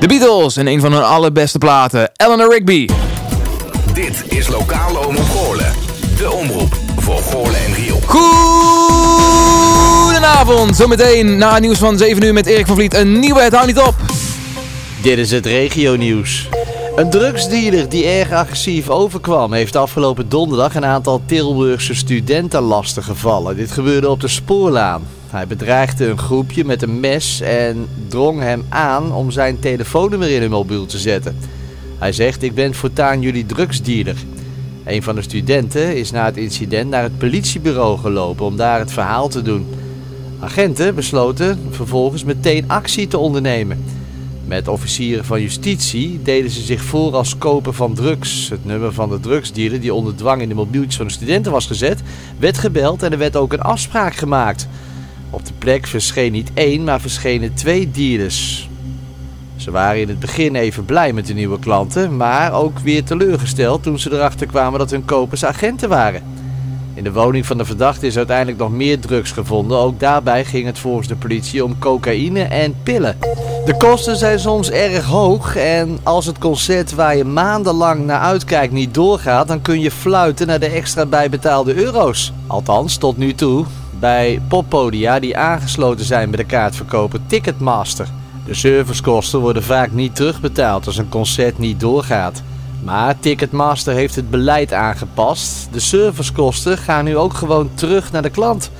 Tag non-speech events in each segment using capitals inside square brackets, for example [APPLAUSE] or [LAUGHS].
De Beatles en een van hun allerbeste platen, Eleanor Rigby. Dit is Lokale Omroep Goorlen. De omroep voor Goorlen en Riel. Goedenavond, zometeen na het nieuws van 7 uur met Erik van Vliet een nieuwe Het Houdt Niet Op. Dit is het regionieuws. Een drugsdealer die erg agressief overkwam heeft afgelopen donderdag een aantal Tilburgse studenten lastiggevallen. Dit gebeurde op de spoorlaan. Hij bedreigde een groepje met een mes en drong hem aan om zijn telefoonnummer in hun mobiel te zetten. Hij zegt, ik ben voortaan jullie drugsdealer. Een van de studenten is na het incident naar het politiebureau gelopen om daar het verhaal te doen. Agenten besloten vervolgens meteen actie te ondernemen. Met officieren van justitie deden ze zich voor als koper van drugs. Het nummer van de drugsdealer die onder dwang in de mobieltjes van de studenten was gezet, werd gebeld en er werd ook een afspraak gemaakt. Op de plek verscheen niet één, maar verschenen twee dealers. Ze waren in het begin even blij met de nieuwe klanten, maar ook weer teleurgesteld toen ze erachter kwamen dat hun kopers agenten waren. In de woning van de verdachte is uiteindelijk nog meer drugs gevonden. Ook daarbij ging het volgens de politie om cocaïne en pillen. De kosten zijn soms erg hoog en als het concert waar je maandenlang naar uitkijkt niet doorgaat, dan kun je fluiten naar de extra bijbetaalde euro's. Althans, tot nu toe. Bij poppodia die aangesloten zijn bij de kaartverkoper Ticketmaster. De servicekosten worden vaak niet terugbetaald als een concert niet doorgaat. Maar Ticketmaster heeft het beleid aangepast. De servicekosten gaan nu ook gewoon terug naar de klant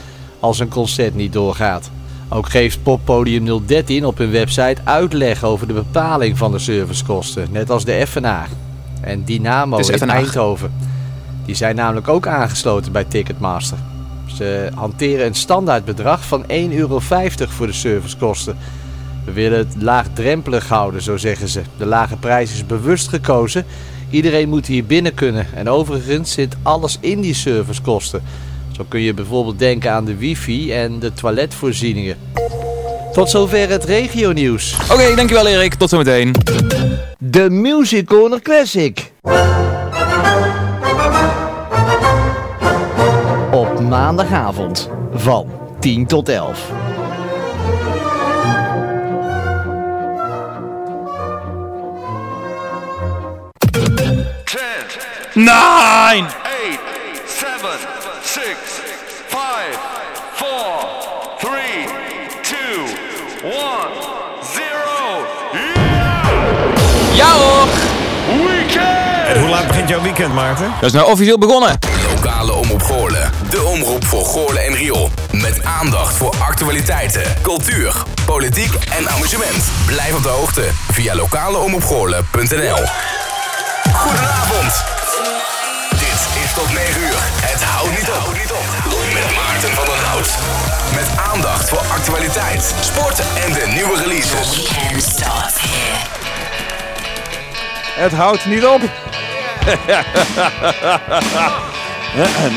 als een concert niet doorgaat. Ook geeft Poppodium 013 op hun website uitleg over de bepaling van de servicekosten, net als de FNA. En Dynamo in. Eindhoven. Die zijn namelijk ook aangesloten bij Ticketmaster. Ze hanteren een standaardbedrag van 1,50 euro voor de servicekosten. We willen het laagdrempelig houden, zo zeggen ze. De lage prijs is bewust gekozen. Iedereen moet hier binnen kunnen. En overigens zit alles in die servicekosten. Zo kun je bijvoorbeeld denken aan de wifi en de toiletvoorzieningen. Tot zover het regionieuws. Oké, dankjewel Erik, tot zometeen. De Music Corner Classic. Maandagavond van 10 tot 11. Nine! eight, seven, six, five, four, three, two, one, zero. Ja hoor! Weekend! En hoe laat begint jouw weekend, Maarten? Dat is nou officieel begonnen. Lokale Omroep Goorlen. De omroep voor Goorlen en Riool. Met aandacht voor actualiteiten, cultuur, politiek en amusement. Blijf op de hoogte via lokaleomroepgoorlen.nl Goedenavond. Dit is tot 9 uur. Het houdt niet op. Met Maarten van der Hout. Met aandacht voor actualiteit, sport en de nieuwe releases. Het houdt niet op. [LAUGHS] [LAUGHS] 嗯哼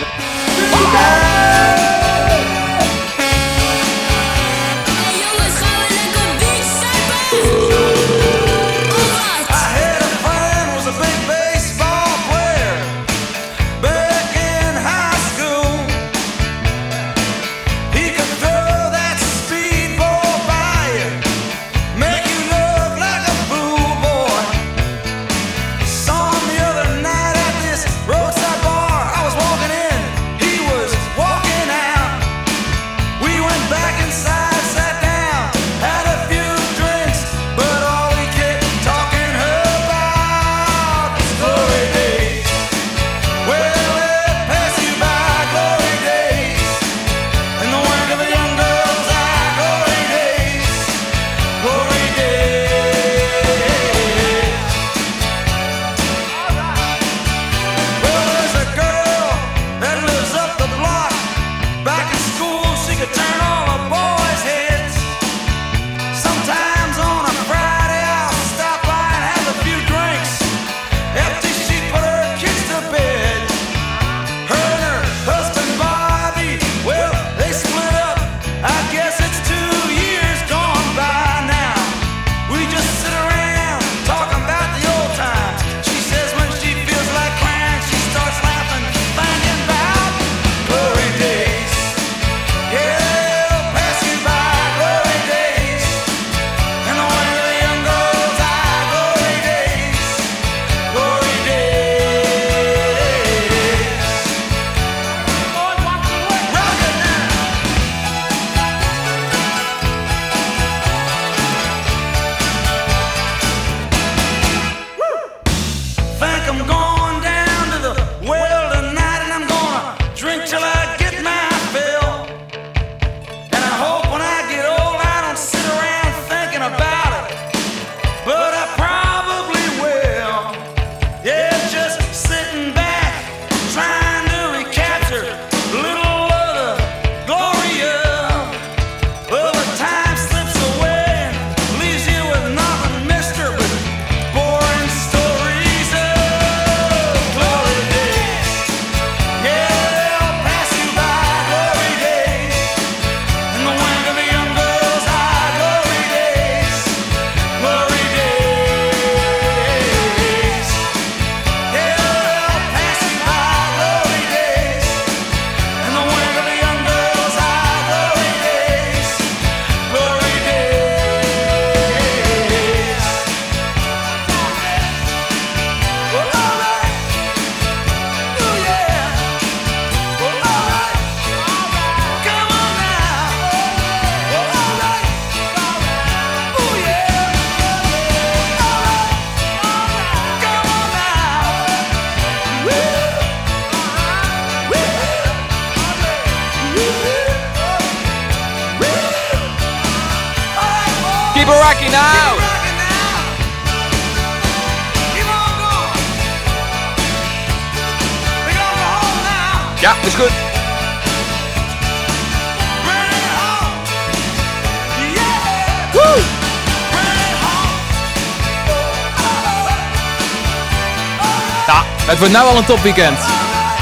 het wordt nou al een topweekend.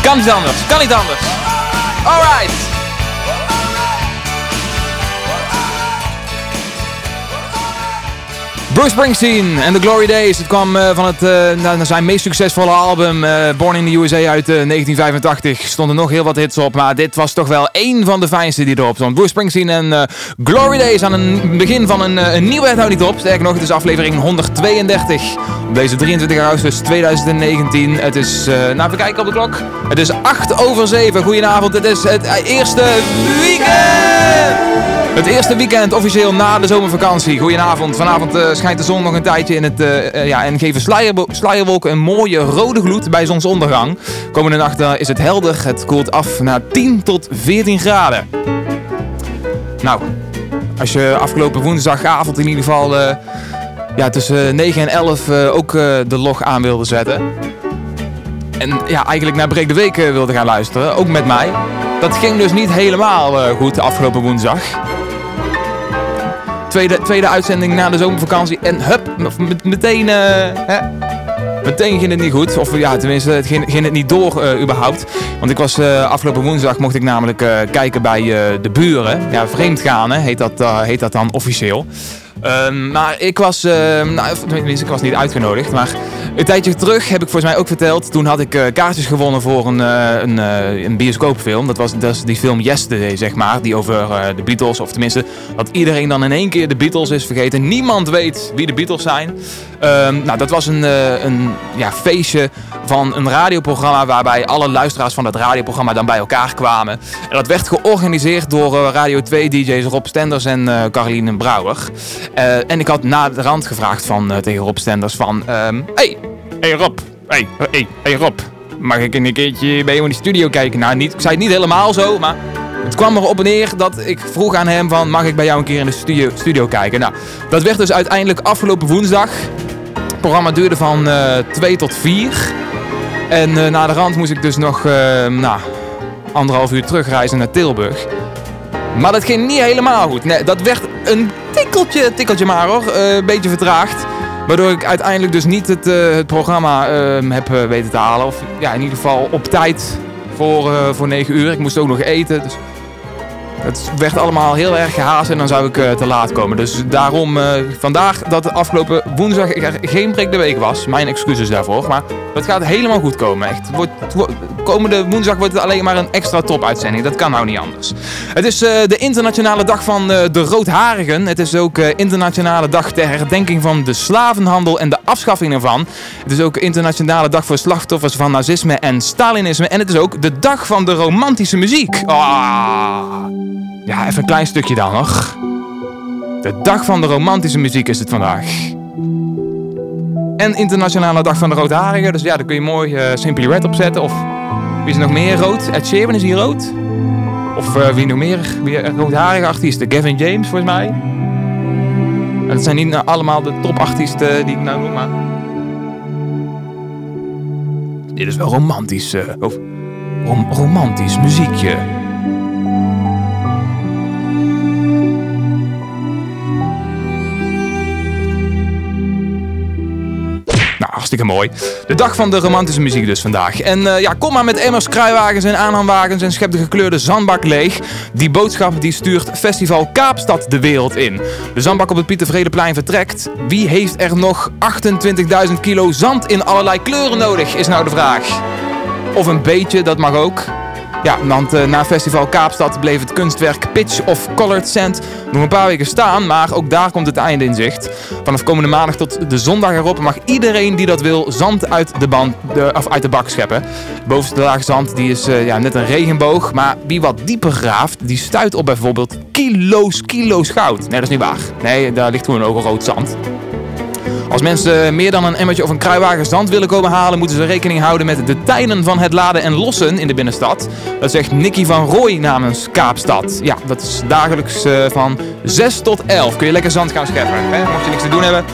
Kan niet anders, kan niet anders. Bruce Springsteen en The Glory Days. Het kwam eh, van het, eh, zijn meest succesvolle album eh, Born in the USA uit eh, 1985. Stonden nog heel wat hits op, maar dit was toch wel één van de fijnste die erop stond. Bruce Springsteen en Glory Days aan een begin van een, een nieuwe Het Houdt Niet Op. Sterker nog, het is aflevering 132 op deze 23 augustus 2019. Het is, nou even kijken op de klok. Het is 8 over 7. Goedenavond, het is het eerste weekend! Het eerste weekend officieel na de zomervakantie. Goedenavond. Vanavond eh, schijnt de zon nog een tijdje in het, eh, eh, ja, en geven sluierwolken een mooie rode gloed bij zonsondergang. Komende nacht is het helder. Het koelt af naar 10 tot 14 graden. Nou, als je afgelopen woensdagavond in ieder geval ja, tussen 9 en 11 eh, ook de log aan wilde zetten. En ja, eigenlijk naar Breek de Week wilde gaan luisteren, ook met mij. Dat ging dus niet helemaal goed afgelopen woensdag. Tweede, tweede uitzending na de zomervakantie en hup, meteen, eh, hè, meteen ging het niet goed. Of ja, tenminste, het ging, het niet door eh, überhaupt. Want ik was eh, afgelopen woensdag mocht ik namelijk kijken bij de buren. Ja, vreemdgaan hè, heet, dat, heet dat dan officieel. Ehm, maar ik was, eh, nou, ik was niet uitgenodigd, maar een tijdje terug heb ik volgens mij ook verteld. Toen had ik eh, kaartjes gewonnen voor een, eh, een, eh, een bioscoopfilm. Dat was, dat die film Yesterday, zeg maar, die over de Beatles, of tenminste dat iedereen dan in één keer de Beatles is vergeten. Niemand weet wie de Beatles zijn. Ehm, nou, dat was een, eh, een ja, feestje van een radioprogramma waarbij alle luisteraars van dat radioprogramma dan bij elkaar kwamen. En dat werd georganiseerd door eh, Radio 2 DJ's Rob Stenders en eh Caroline Brouwer. En ik had na de rand gevraagd van, tegen Rob Stenders van... ehm, hey, hey Rob, hey, hey, hey Rob, mag ik een keertje bij jou in de studio kijken? Nou, niet, ik zei het niet helemaal zo, maar het kwam erop neer dat ik vroeg aan hem van... mag ik bij jou een keer in de studio, studio kijken? Nou, dat werd dus uiteindelijk afgelopen woensdag. Programma duurde van eh 2 tot 4. En eh, na de rand moest ik dus nog eh, nou, anderhalf uur terugreizen naar Tilburg. Maar dat ging niet helemaal goed. Nee, dat werd een tikkeltje, tikkeltje maar hoor. eh, Een beetje vertraagd. Waardoor ik uiteindelijk dus niet het, eh, het programma eh, heb eh, weten te halen. Of ja, in ieder geval op tijd voor, eh, voor 9 uur. Ik moest ook nog eten. Dus het werd allemaal heel erg gehaast en dan zou ik eh, te laat komen. Dus daarom eh, vandaag dat de afgelopen woensdag er geen break de week was. Mijn excuses daarvoor. Maar het gaat helemaal goed komen. Echt. Komende woensdag wordt het alleen maar een extra top uitzending. Dat kan nou niet anders. Het is eh, de internationale dag van de roodharigen. Het is ook internationale dag ter herdenking van de slavenhandel en de afschaffing ervan. Het is ook internationale dag voor slachtoffers van nazisme en Stalinisme. En het is ook de dag van de romantische muziek. Ah. Ja, even een klein stukje dan nog. De dag van de romantische muziek is het vandaag. En internationale dag van de roodharigen. Dus ja, daar kun je mooi eh, Simply Red opzetten. Of wie is er nog meer rood? Ed Sheeran is hier rood. Of eh, wie nog meer? Wie een roodharige artiesten? Gavin James volgens mij. En dat zijn niet nou allemaal de topartiesten die ik nou noem, maar... Dit is wel romantisch. eh, of rom- romantisch muziekje. De dag van de romantische muziek dus vandaag. En eh, ja, kom maar met emmers, kruiwagens en aanhangwagens en schep de gekleurde zandbak leeg. Die boodschap die stuurt Festival Kaapstad de wereld in. De zandbak op het Pieter Vredeplein vertrekt. Wie heeft er nog 28.000 kilo zand in allerlei kleuren nodig, is nou de vraag. Of een beetje, dat mag ook. Ja, want eh, na Festival Kaapstad bleef het kunstwerk Pitch of Colored Sand nog een paar weken staan, maar ook daar komt het einde in zicht. Vanaf komende maandag tot de zondag erop mag iedereen die dat wil zand uit de, band, de, of uit de bak scheppen. De bovenste laag zand die is eh, ja, net een regenboog, maar wie wat dieper graaft, die stuit op bijvoorbeeld kilo's, kilo's goud. Nee, dat is niet waar. Nee, daar ligt gewoon ook rood zand. Als mensen meer dan een emmertje of een kruiwagen zand willen komen halen, moeten ze rekening houden met de tijden van het laden en lossen in de binnenstad. Dat zegt Nicky van Rooij namens Kaapstad. Ja, dat is dagelijks eh, van 6 tot 11. Kun je lekker zand gaan scheppen, hè? mocht je niks te doen hebben.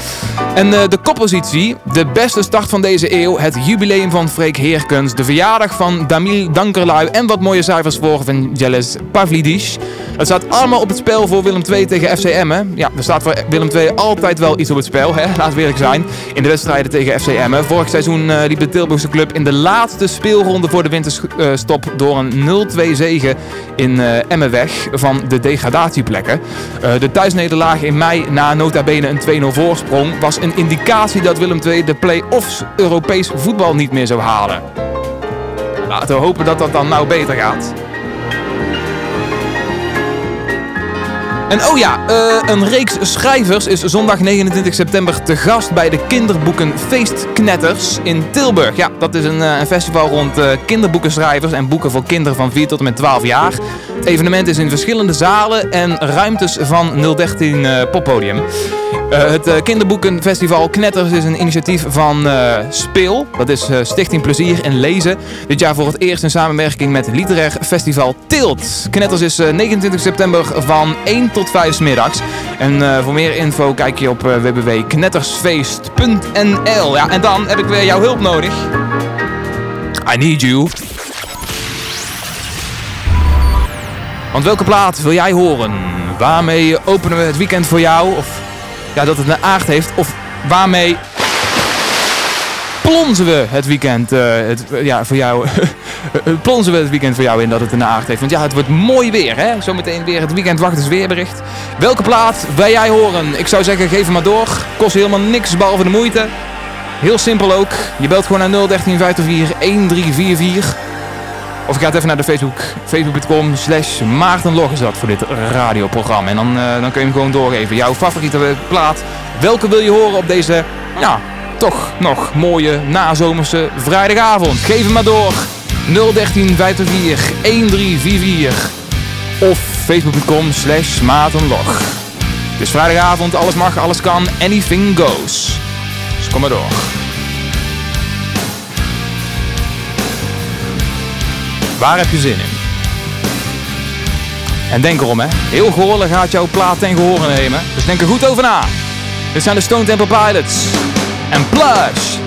En eh, de koppositie, de beste start van deze eeuw, het jubileum van Freek Heerkens, de verjaardag van Damil Dankerlui en wat mooie cijfers voor van Jelis Pavlidis. Het staat allemaal op het spel voor Willem II tegen FC Emmen. Ja, er staat voor Willem II altijd wel iets op het spel, hè? laten we zijn. In de wedstrijden tegen FC Emmen. Vorig seizoen eh, liep de Tilburgse club in de laatste speelronde voor de winterstop door een 0-2 zege in eh, Emmen weg van de degradatieplekken. Eh, de thuisnederlaag in mei na nota bene een 2-0 voorsprong was een indicatie dat Willem II de play-offs Europees voetbal niet meer zou halen. Laten we hopen dat dat dan nou beter gaat. En oh ja, eh, een reeks schrijvers is zondag 29 september te gast bij de kinderboeken Feestknetters in Tilburg. Ja, dat is een, eh, een festival rond eh, kinderboekenschrijvers en boeken voor kinderen van 4 tot en met 12 jaar. Het evenement is in verschillende zalen en ruimtes van 013 eh, Poppodium. Eh, het eh, kinderboekenfestival Knetters is een initiatief van eh, Speel. Dat is Stichting Plezier en Lezen. Dit jaar voor het eerst in samenwerking met literair festival Tilt. Knetters is eh, 29 september van 1 tot 5 's middags. En voor meer info kijk je op www.knettersfeest.nl. Ja, en dan heb ik weer jouw hulp nodig. I need you. Want welke plaat wil jij horen? Waarmee openen we het weekend voor jou? Of ja, dat het een aard heeft? Of waarmee plonzen we het weekend eh, het, ja, voor jou? [LAUGHS] plonzen we het weekend voor jou in dat het een aard heeft? Want ja, het wordt mooi weer, hè? Zometeen weer het weekend wacht weerbericht. Welke plaat wil jij horen? Ik zou zeggen, geef hem maar door. Kost helemaal niks behalve de moeite. Heel simpel ook. Je belt gewoon naar 013 504 1344. Of gaat even naar de Facebook, facebook.com slash maartenlog is dat voor dit radioprogramma. En dan, eh, dan kun je hem gewoon doorgeven. Jouw favoriete plaat. Welke wil je horen op deze, ja, toch nog mooie nazomerse vrijdagavond? Geef hem maar door. 013 504 1344. Of facebook.com slash maartenlog. Het is vrijdagavond, alles mag, alles kan, anything goes. Dus kom maar door. Waar heb je zin in? En denk erom, hè. Heel Goorlen gaat jouw plaat ten gehore nemen. Dus denk er goed over na. Dit zijn de Stone Temple Pilots. En Plush.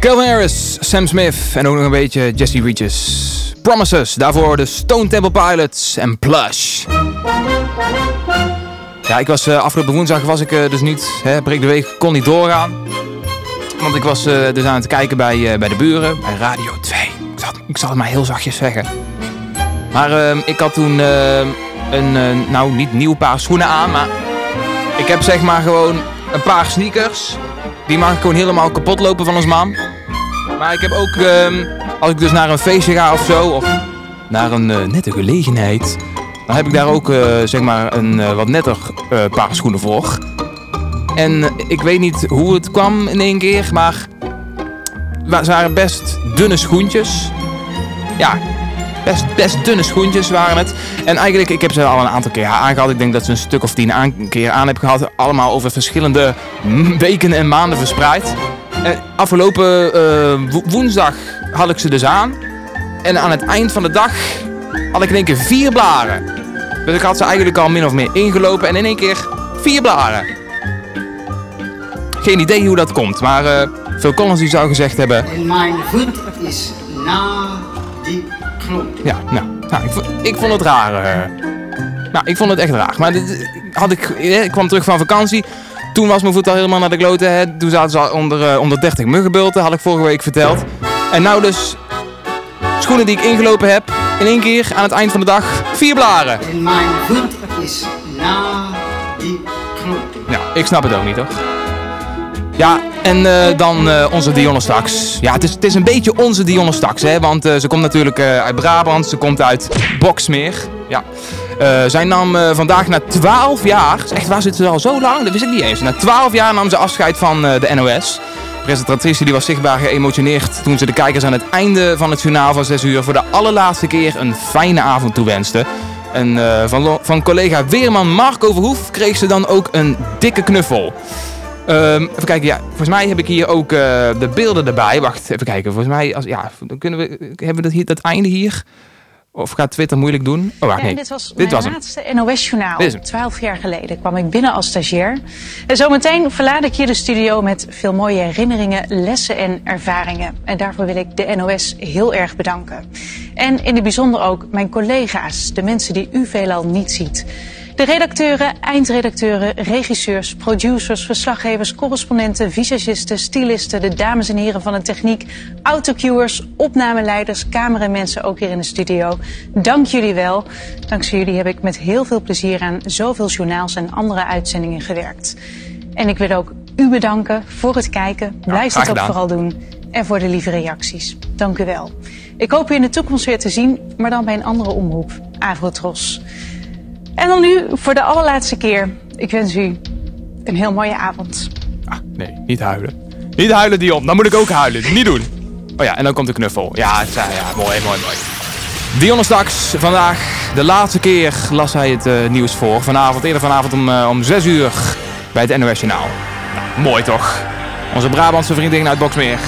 Calvin Harris, Sam Smith en ook nog een beetje Jesse Regis. Promises, daarvoor de Stone Temple Pilots en Plush. Ja, ik was eh, afgelopen woensdag was ik eh, dus niet, hè, breek de week, kon niet doorgaan. Want ik was eh, dus aan het kijken bij, bij de buren, bij Radio 2. Ik zal, ik zal het maar heel zachtjes zeggen. Maar ik had toen een, nou niet nieuw paar schoenen aan, maar ik heb zeg maar gewoon een paar sneakers. Die mag ik gewoon helemaal kapot lopen van ons mam. Maar ik heb ook, ehm, als ik dus naar een feestje ga of zo, of naar een eh, nette gelegenheid, dan heb ik daar ook eh, zeg maar een eh, wat netter paar schoenen voor. En ik weet niet hoe het kwam in één keer, maar ze waren best dunne schoentjes. Ja, best, best dunne schoentjes waren het. En eigenlijk, ik heb ze al een aantal keer aangehad. Ik denk dat ze een stuk of tien aan, keer aan heb gehad. Allemaal over verschillende weken en maanden verspreid. En afgelopen eh, wo- woensdag had ik ze dus aan. En aan het eind van de dag had ik in één keer vier blaren. Dus ik had ze eigenlijk al min of meer ingelopen. En in één keer vier blaren. Geen idee hoe dat komt. Maar eh Phil Collins die zou gezegd hebben... En mijn voet is na die Ja, nou, nou ik, vo- ik vond het raar. eh. nou, ik vond het echt raar. Maar dit, had ik, eh, ik kwam terug van vakantie. Toen was mijn voet al helemaal naar de kloten. Hè. Toen zaten ze al onder, eh, onder 30 muggenbulten, had ik vorige week verteld. En nou dus schoenen die ik ingelopen heb. In één keer aan het eind van de dag vier blaren. En mijn voet is na die knop. Ja, ik snap het ook niet, toch? Ja, en eh, dan eh, onze Dionne straks. Ja, het is, het is een beetje onze Dionne straks, hè. Want eh, ze komt natuurlijk uit Brabant. Ze komt uit Boksmeer. Ja. Zij nam vandaag na 12 jaar... Echt, waar zit ze al zo lang? Dat wist ik niet eens. Na 12 jaar nam ze afscheid van de NOS. De presentatrice die was zichtbaar geëmotioneerd toen ze de kijkers aan het einde van het journaal van 6 uur voor de allerlaatste keer een fijne avond toewenste. En van, van collega Weerman Marco Verhoef kreeg ze dan ook een dikke knuffel. Ehm, even kijken, ja, volgens mij heb ik hier ook eh, de beelden erbij. Wacht, even kijken. Volgens mij, als, ja, dan kunnen we, hebben we dat, hier, dat einde hier? Of gaat Twitter moeilijk doen? Oh, wacht, nee. dit was dit mijn was laatste NOS-journaal. Twaalf jaar geleden kwam ik binnen als stagiair. En zometeen verlaat ik hier de studio met veel mooie herinneringen, lessen en ervaringen. En daarvoor wil ik de NOS heel erg bedanken. En in het bijzonder ook mijn collega's, de mensen die u veelal niet ziet. De redacteuren, eindredacteuren, regisseurs, producers, verslaggevers, correspondenten, visagisten, stylisten, de dames en heren van de techniek, autocuers, opnameleiders, cameramensen ook hier in de studio. Dank jullie wel. Dankzij jullie heb ik met heel veel plezier aan zoveel journaals en andere uitzendingen gewerkt. En ik wil ook u bedanken voor het kijken. Blijf het ook vooral doen. En voor de lieve reacties. Dank u wel. Ik hoop u in de toekomst weer te zien, maar dan bij een andere omroep. Avrotros. En dan nu voor de allerlaatste keer. Ik wens u een heel mooie avond. Ah, nee, niet huilen. Niet huilen, Dion. Dan moet ik ook huilen. Niet doen. Oh ja, en dan komt de knuffel. Ja, ja, mooi, mooi, mooi. Dion straks. Vandaag de laatste keer las hij het eh, nieuws voor. Vanavond, eerder vanavond om, eh, om 6 uur bij het NOS Journaal. Nou, mooi toch? Onze Brabantse vriendin uit Boksmeer.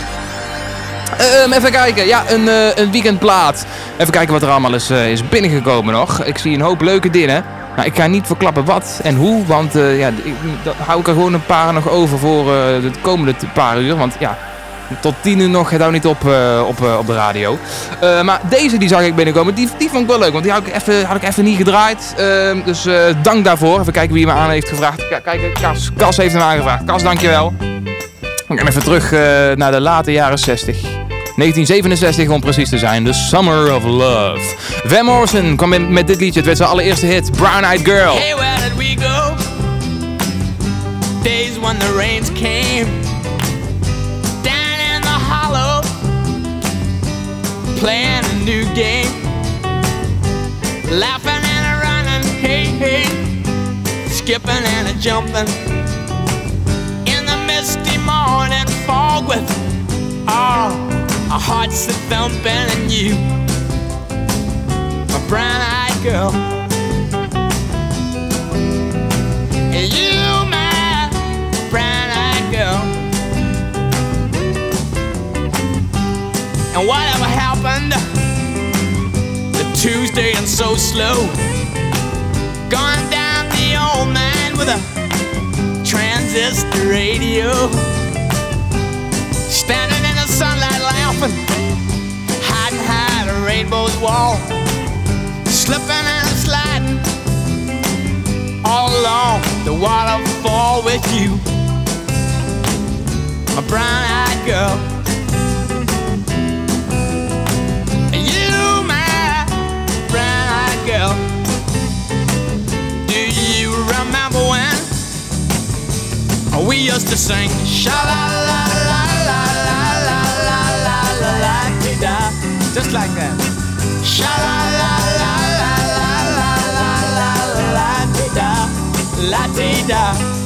Ehm, even kijken, ja, een, eh, een weekendplaat. Even kijken wat er allemaal is, eh, is binnengekomen nog. Ik zie een hoop leuke dingen. Nou, ik ga niet verklappen wat en hoe, want eh, ja, ik, dan hou ik er gewoon een paar nog over voor eh, de komende paar uur. Want ja, tot tien uur nog, het niet op eh, op, op de radio. Maar deze die zag ik binnenkomen, die, die vond ik wel leuk, want die had ik even, had ik even niet gedraaid. Ehm, dus dank daarvoor. Even kijken wie me aan heeft gevraagd. Kijk, Kas, Kas heeft hem aangevraagd. Kas, dankjewel. We gaan even terug naar de late jaren 60. 1967 om precies te zijn, The Summer of Love. Van Morrison kwam in met dit liedje, het werd zijn allereerste hit, Brown Eyed Girl. Hey, where did we go? Days when the rains came down in the hollow, playing a new game, laughing and a running, hey hey, skipping and a jumping in the misty morning fog with all our hearts a thumping and you, my brown-eyed girl. And you, my brown-eyed girl. And whatever happened the Tuesday and so slow? Gone down the old man with a transistor radio. Standing rainbow's wall. Slipping and sliding all along the waterfall with you, my brown-eyed girl. You, my brown-eyed girl. Do you remember when we used to sing sha la la la just like that. Sha la la la la la la la la la dee da, la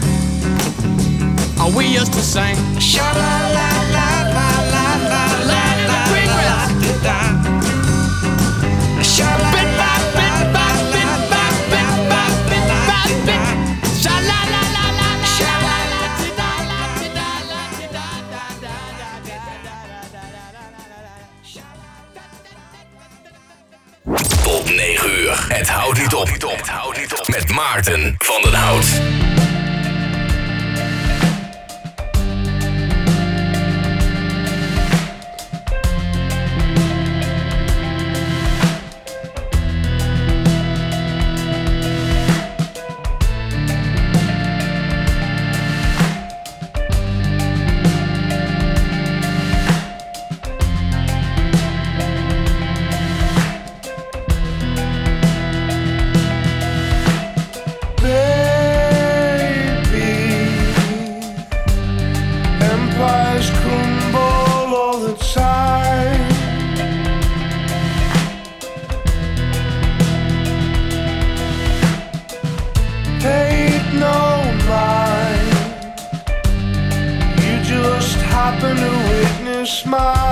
Sing. Sha la la la la la la la la la la la la la. Tot 9 uur. Het houdt niet op. Het houdt niet op. Met Maarten van den Hout. Empires crumble all the time. Take no mind. You just happen to witness mine.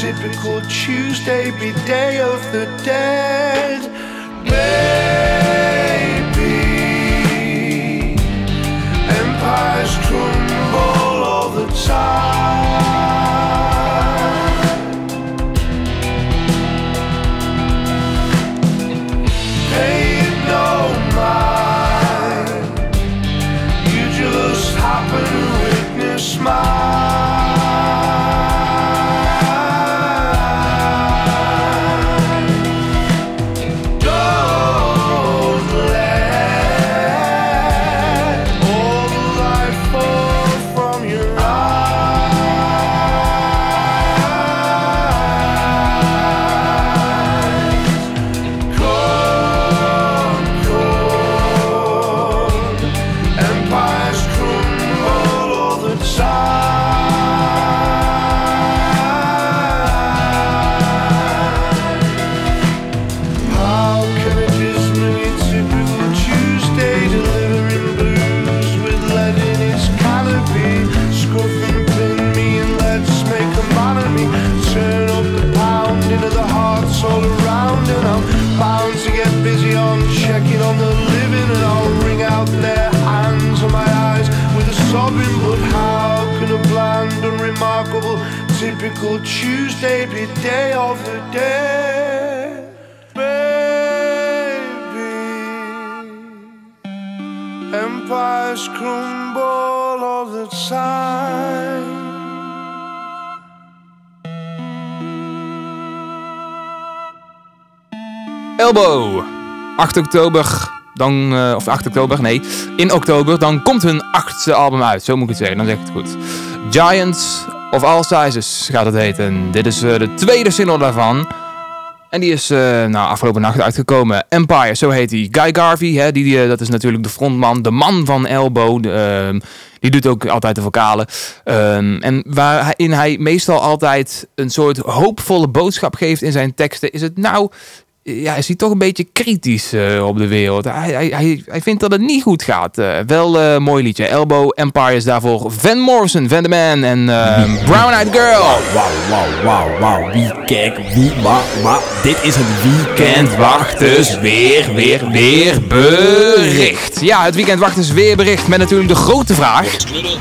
Typical Tuesday be day of the dead? Baby, empires crumble all the time. Elbow. 8 oktober, dan, eh, of 8 oktober, nee, in oktober, dan komt hun achtste album uit. Zo moet ik het zeggen, dan zeg ik het goed. Giants of All Sizes gaat het heten. Dit is eh, de tweede single daarvan. En die is eh, nou, afgelopen nacht uitgekomen. Empire, zo heet hij. Guy Garvey, hè, die, dat is natuurlijk de frontman, de man van Elbow. ehm, die doet ook altijd de vocalen. Ehm, en waarin hij meestal altijd een soort hoopvolle boodschap geeft in zijn teksten, is het nou ja, is hij toch een beetje kritisch eh, op de wereld. Hij, hij, hij, hij vindt dat het niet goed gaat. Eh, wel eh, mooi liedje. Elbow Empire is daarvoor Van Morrison, Van the Man en eh, [LAUGHS] Brown Eyed Girl. Wauw, wauw, wauw, wauw. Wie, kijk, wie, maar, maar. Dit is het weekend Wachters weer, weer, weer bericht. Ja, het weekend wachters weer bericht met natuurlijk de grote vraag.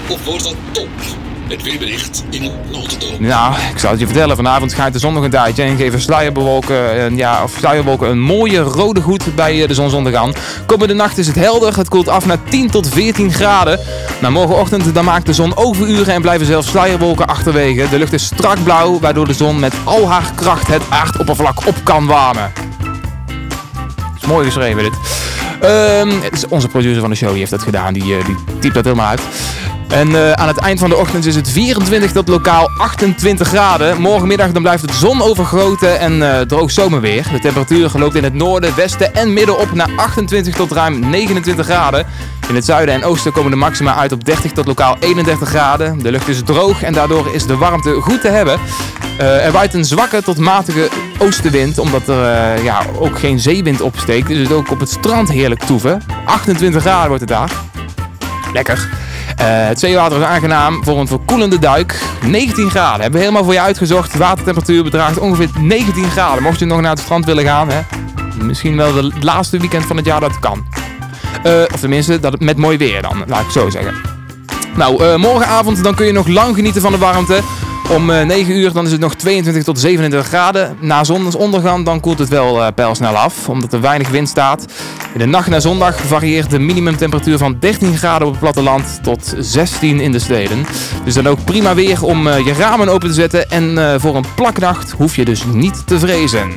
Of wordt dat top? Het weerbericht in notendop. Nou, ik zal het je vertellen. Vanavond schijnt de zon nog een tijdje en geven sluierbewolken, eh, ja, of sluierwolken een mooie rode goed bij eh, de zonsondergang. Komende nacht is het helder. Het koelt af naar 10 tot 14 graden. Na morgenochtend dan maakt de zon overuren en blijven zelfs sluierwolken achterwege. De lucht is strak blauw, waardoor de zon met al haar kracht het aardoppervlak op kan warmen. is mooi geschreven dit. Ehm, het is onze producer van de show die heeft dat gedaan. Die, eh, die typt dat helemaal uit. En eh, aan het eind van de ochtend is het 24 tot lokaal 28 graden. Morgenmiddag dan blijft het zon overgroten en eh, droog zomerweer. De temperatuur loopt in het noorden, westen en midden op naar 28 tot ruim 29 graden. In het zuiden en oosten komen de maxima uit op 30 tot lokaal 31 graden. De lucht is droog en daardoor is de warmte goed te hebben. Eh, er waait een zwakke tot matige oostenwind, omdat er ja, ook geen zeewind opsteekt. Dus het ook op het strand heerlijk toeven. 28 graden wordt het daar. Lekker. Eh, het zeewater is aangenaam voor een verkoelende duik. 19 graden hebben we helemaal voor je uitgezocht. De watertemperatuur bedraagt ongeveer 19 graden. Mocht je nog naar het strand willen gaan, hè? misschien wel de laatste weekend van het jaar dat het kan. Eh, of tenminste, dat het met mooi weer dan, laat ik zo zeggen. Nou, eh, morgenavond dan kun je nog lang genieten van de warmte. Om eh, 9 uur dan is het nog 22 tot 27 graden. Na zonsondergang dan koelt het wel eh, pijlsnel af, omdat er weinig wind staat. In de nacht naar zondag varieert de minimumtemperatuur van 13 graden op het platteland tot 16 in de steden. Dus dan ook prima weer om eh, je ramen open te zetten. En eh, voor een plaknacht hoef je dus niet te vrezen.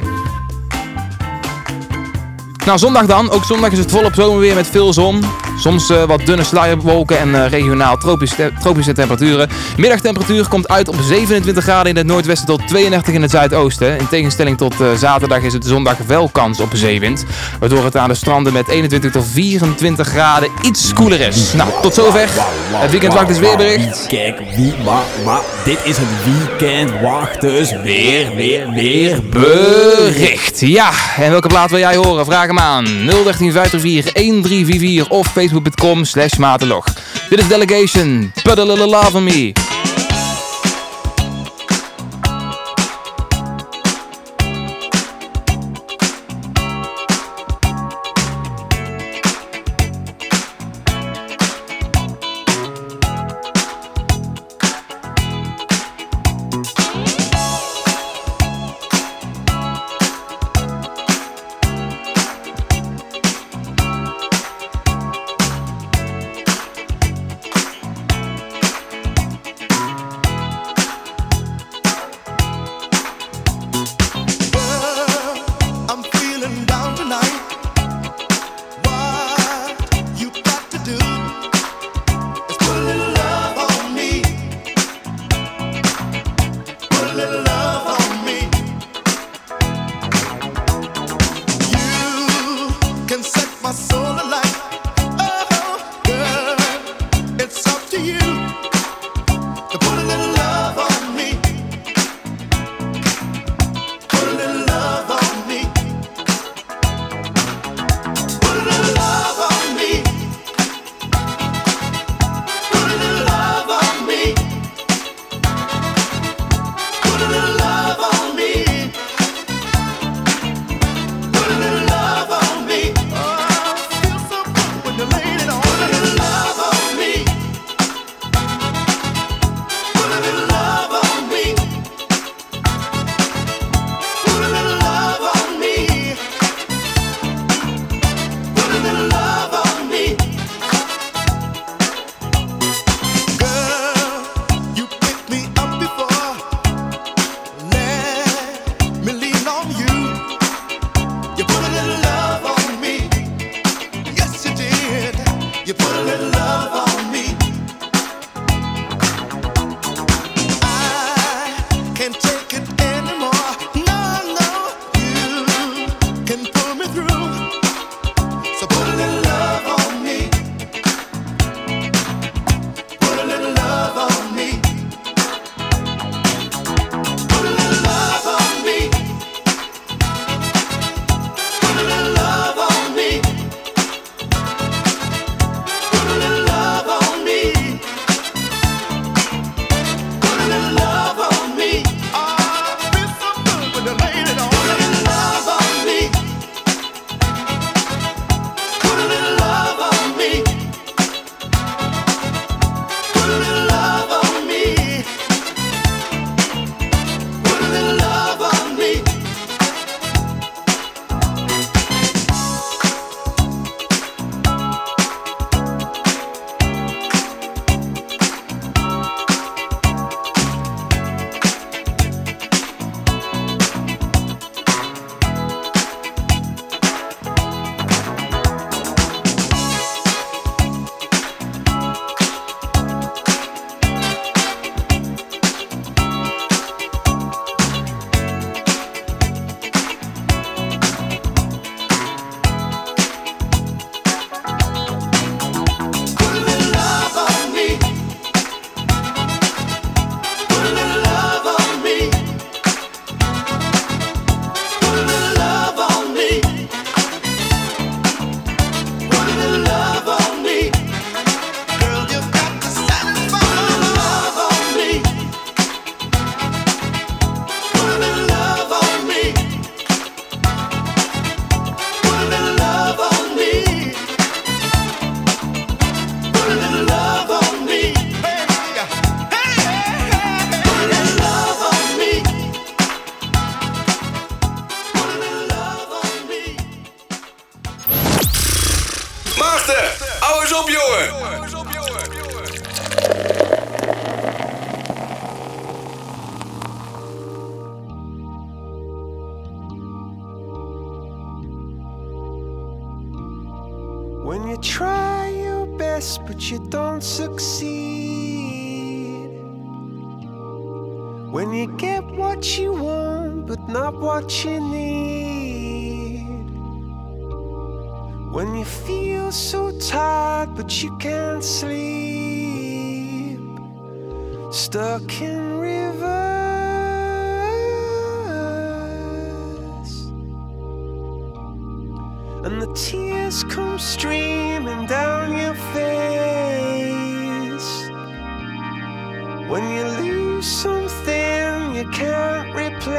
Nou, zondag dan. Ook zondag is het volop zomerweer met veel zon. Soms eh, wat dunne sluierwolken en eh, regionaal tropische, tropische temperaturen. Middagtemperatuur komt uit op 27 graden in het noordwesten tot 32 in het zuidoosten. In tegenstelling tot eh, zaterdag is het zondag wel kans op zeewind. Waardoor het aan de stranden met 21 tot 24 graden iets koeler is. Nou, tot zover. Het weekend wacht is weerbericht. Kijk, wie, maar, maar. Dit is het weekend wachters weer, weer, weer Bericht. Ja, en welke plaat wil jij horen? Vraag hem aan. 01354 1344 of facebook.com slash matelog. Dit is Delegation. Put a little love me. When you lose something you can't replace.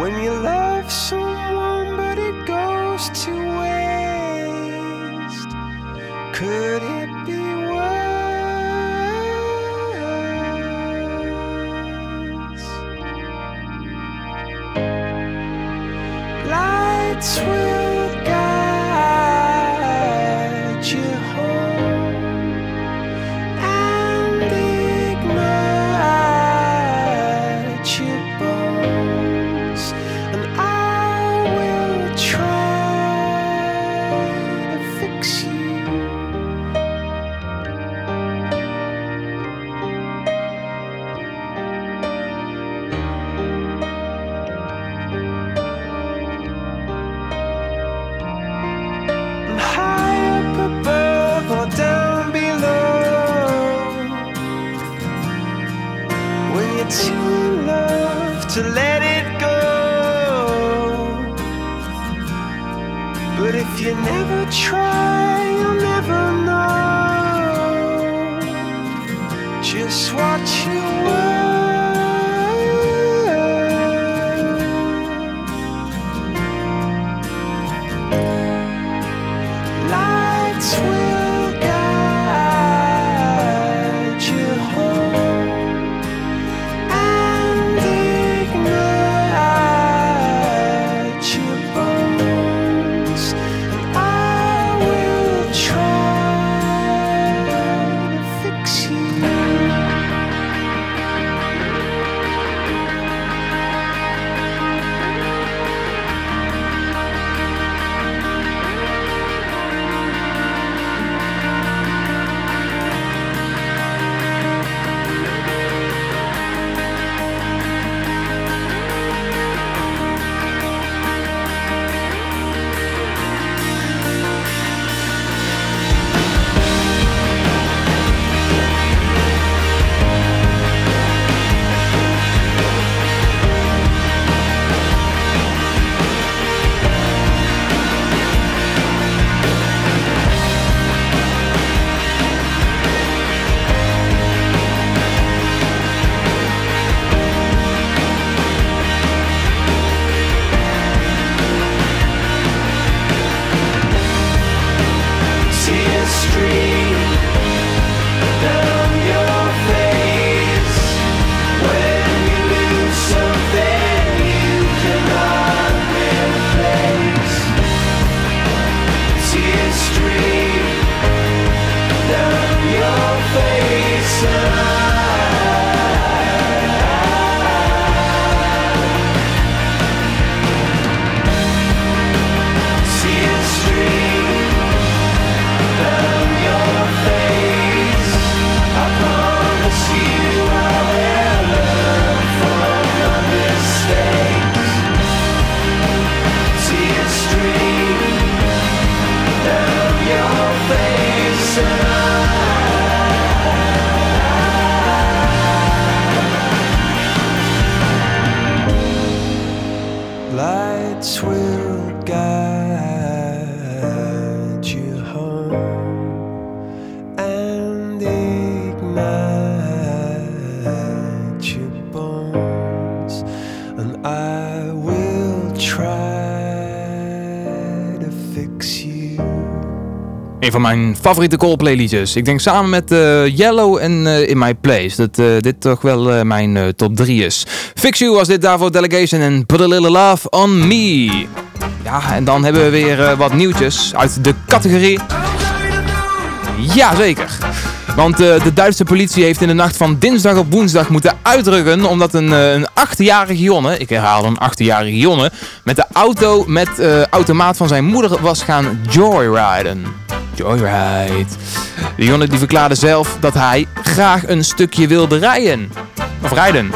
When you love Een van mijn favoriete Coldplay liedjes. Ik denk samen met eh, Yellow en eh, In My Place. Dat eh, dit toch wel mijn top 3 is. Fix You was dit daarvoor Delegation en Put a Little Love on Me. Ja, en dan hebben we weer wat nieuwtjes uit de categorie... Jazeker. Want de Duitse politie heeft in de nacht van dinsdag op woensdag moeten uitrukken omdat een, een 8-jarige jongen, ik herhaal een 8-jarige jongen, met de auto met automaat van zijn moeder was gaan joyriden. Joyride. De jongen die verklaarde zelf dat hij graag een stukje wilde rijden. Of rijden.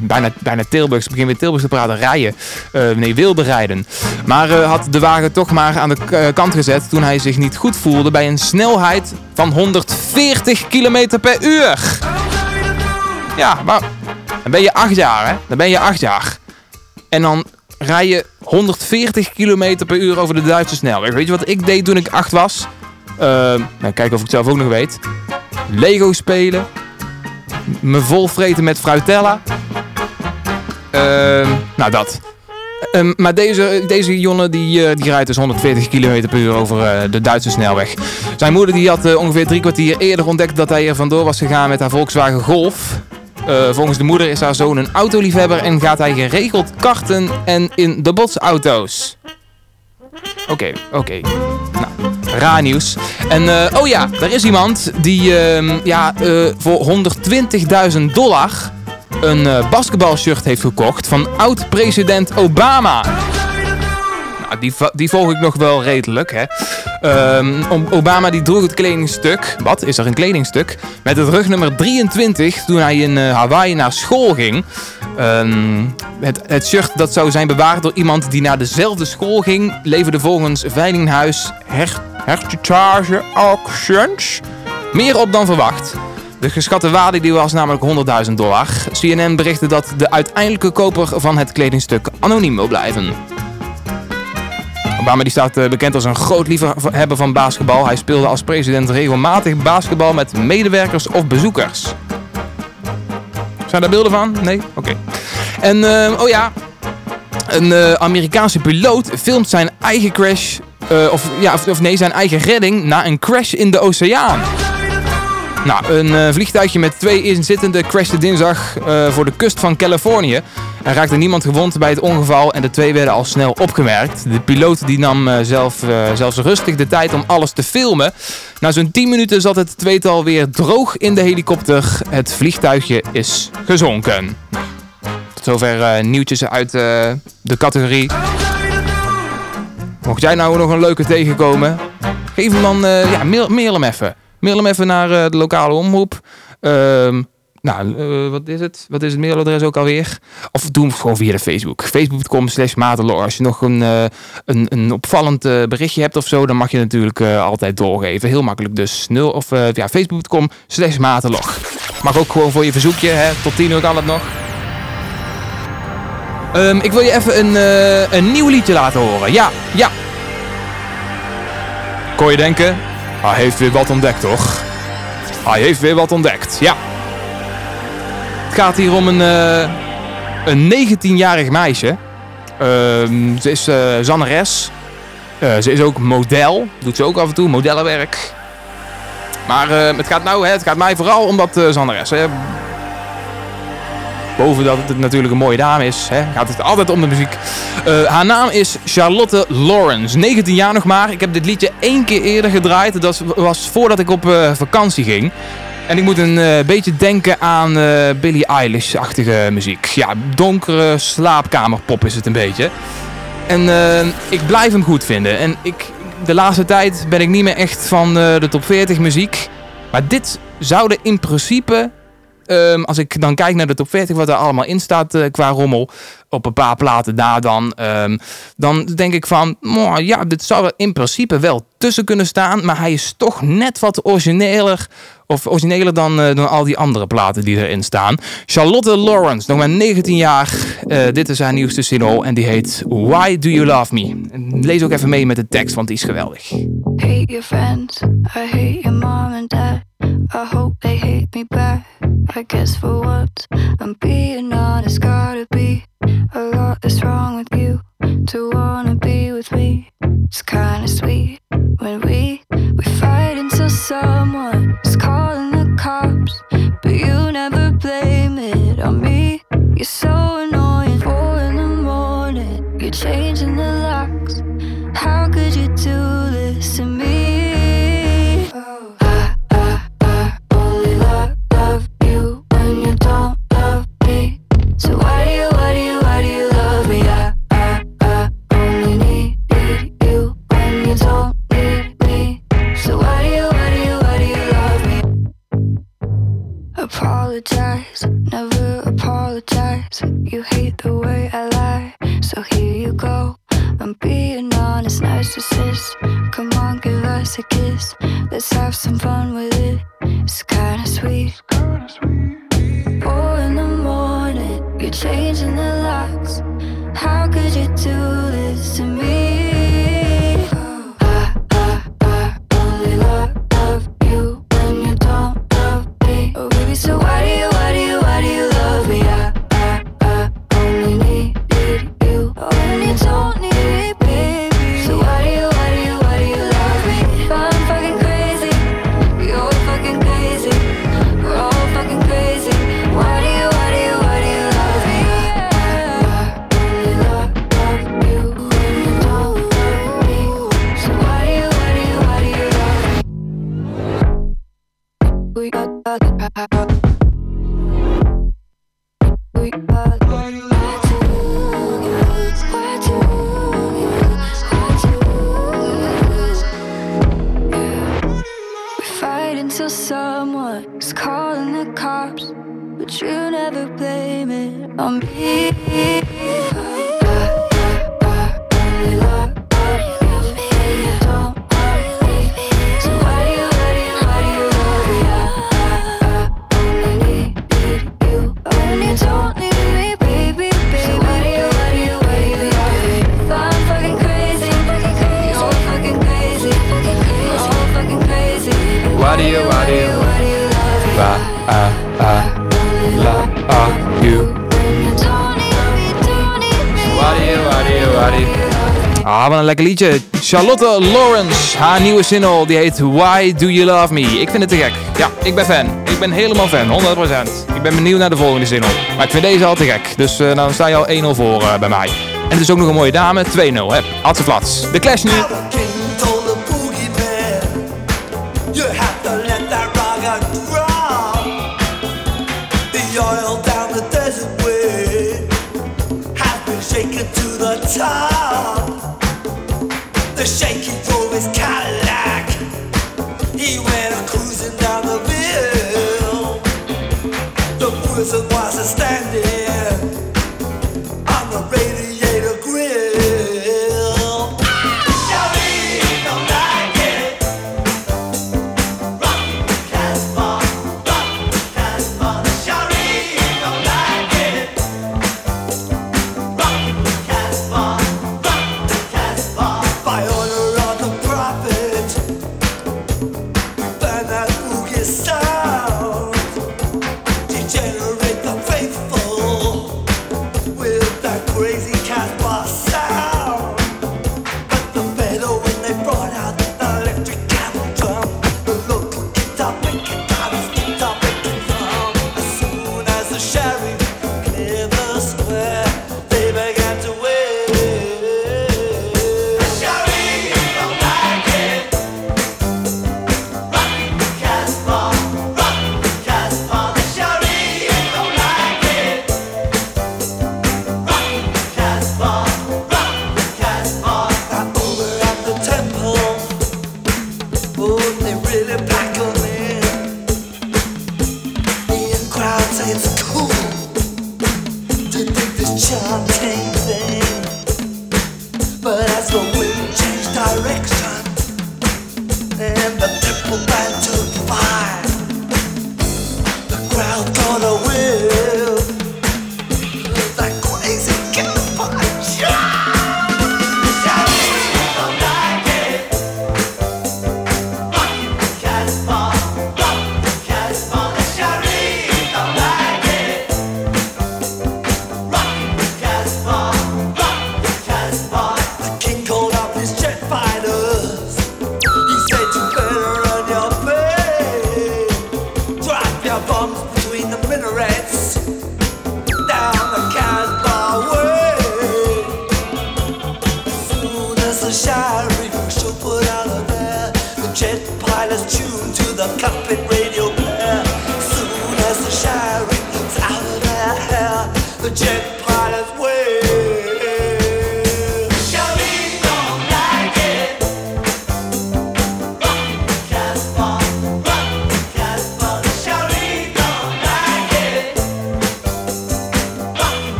Bijna, bijna Tilburgs, begin weer Tilburgs te praten, rijden. Eh, nee, wilde rijden. Maar eh, had de wagen toch maar aan de eh, kant gezet toen hij zich niet goed voelde bij een snelheid van 140 km per uur. Ja, maar dan ben je acht jaar, hè? Dan ben je acht jaar. En dan rij je 140 km per uur over de Duitse snelweg. Weet je wat ik deed toen ik acht was? Uh, nou, kijken of ik het zelf ook nog weet. Lego spelen. Me vol vreten met fruitella. Ehm, nou, dat. Ehm, maar deze, deze jongen die, eh, die rijdt dus 140 km per uur over eh, de Duitse snelweg. Zijn moeder die had eh, ongeveer drie kwartier eerder ontdekt dat hij er vandoor was gegaan met haar Volkswagen Golf. Eh, volgens de moeder is haar zoon een autoliefhebber en gaat hij geregeld karten en in de botsauto's. Oké, oké. Nou, raar nieuws. En eh, oh ja, er is iemand die ehm, ja, eh, voor 120.000 dollar een basketbalshirt heeft gekocht van oud-president Obama. Nou, die, die volg ik nog wel redelijk, hè. Ehm, Obama die droeg het kledingstuk, wat is er een kledingstuk, met het rugnummer 23 toen hij in eh, Hawaii naar school ging. Ehm, het, het shirt dat zou zijn bewaard door iemand die naar dezelfde school ging, leverde volgens Veilinghuis Her Auctions meer op dan verwacht. De geschatte waarde die was namelijk 100.000 dollar. CNN berichtte dat de uiteindelijke koper van het kledingstuk anoniem wil blijven. Obama die staat eh, bekend als een groot liefhebber van basketbal. Hij speelde als president regelmatig basketbal met medewerkers of bezoekers. Zijn daar beelden van? Nee? Oké. En, eh, oh ja, een eh, Amerikaanse piloot filmt zijn eigen crash, of, ja, of nee, zijn eigen redding na een crash in de oceaan. Nou, een eh, vliegtuigje met twee inzittenden crashte dinsdag eh, voor de kust van Californië. Er raakte niemand gewond bij het ongeval en de twee werden al snel opgemerkt. De piloot die nam eh, zelf, zelfs rustig de tijd om alles te filmen. Na zo'n 10 minuten zat het tweetal weer droog in de helikopter. Het vliegtuigje is gezonken. Tot zover nieuwtjes uit de categorie. Mocht jij nou nog een leuke tegenkomen, geef hem dan, ja, mail, mail hem even. Mail hem even naar eh, de lokale omroep. Ehm, nou, eh, wat is het? Wat is het mailadres ook alweer? Of doe hem gewoon via de Facebook. Facebook.com slash. Als je nog een, eh, een, een opvallend berichtje hebt of zo, dan mag je natuurlijk altijd doorgeven. Heel makkelijk dus. 0 of ja, Facebook.com slash Mateloor. Mag ook gewoon voor je verzoekje, hè? Tot 10 uur kan het nog. Ehm, ik wil je even een, een nieuw liedje laten horen. Ja, ja. Kon je denken? Hij heeft weer wat ontdekt, toch? Hij heeft weer wat ontdekt, ja. Het gaat hier om een, eh, een 19-jarig meisje. Ehm, ze is eh zangeres. Eh, ze is ook model. Doet ze ook af en toe, modellenwerk. Maar het gaat nou, hè, het gaat mij vooral om dat zangeres. Hè. Boven dat het natuurlijk een mooie dame is, hè, gaat het altijd om de muziek. Eh, haar naam is Charlotte Lawrence. 19 jaar nog maar. Ik heb dit liedje één keer eerder gedraaid. Dat was voordat ik op eh, vakantie ging. En ik moet een eh, beetje denken aan Billie Eilish-achtige muziek. Ja, donkere slaapkamerpop is het een beetje. En ik blijf hem goed vinden. En ik, de laatste tijd ben ik niet meer echt van de top 40 muziek. Maar dit zou er in principe Ehm, als ik dan kijk naar de top 40, wat er allemaal in staat eh, qua rommel, op een paar platen daar dan, ehm, dan denk ik van, "Mwah, ja, dit zou er in principe wel tussen kunnen staan, maar hij is toch net wat origineler, of origineler dan, eh, dan al die andere platen die erin staan. Charlotte Lawrence, nog maar 19 jaar, Eh, dit is haar nieuwste single en die heet Why Do You Love Me? Lees ook even mee met de tekst, want die is geweldig. Hate your friends, I hate your mom and dad. I hope they hate me back. I guess for what I'm being honest, gotta be a lot that's wrong with you to wanna be with me. It's kinda sweet when we we fight until someone is calling the cops, but you never blame it on me. You're so annoying. Four in the morning, you're changing apologize, never apologize. You hate the way I lie, so here you go. I'm being honest, narcissist. Come on, give us a kiss. Let's have some fun with it. It's kinda sweet. Four in the morning, you're changing the locks. How could you do do you, you, you? You. Ah, wat een lekker liedje. Charlotte Lawrence, haar nieuwe single, die heet Why Do You Love Me. Ik vind het te gek. Ja, ik ben fan. Ik ben helemaal fan, 100%. Ik ben benieuwd naar de volgende single. Maar ik vind deze al te gek. Dus eh, nou, dan sta je al 1-0 voor eh, bij mij. En het is ook nog een mooie dame, 2-0. Atse Flats. De Clash nu. shake.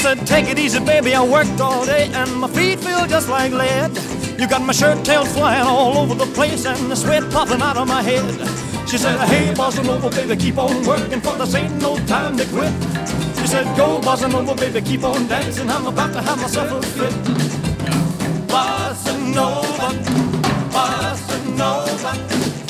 Said, Take it easy, baby. I worked all day and my feet feel just like lead. You got my shirt tail flying all over the place and the sweat popping out of my head. She said, Hey, bossa nova, baby, keep on working, for this ain't no time to quit. She said, Go, bossa nova, baby, keep on dancing. I'm about to have myself a fit. Bossa nova, bossa nova.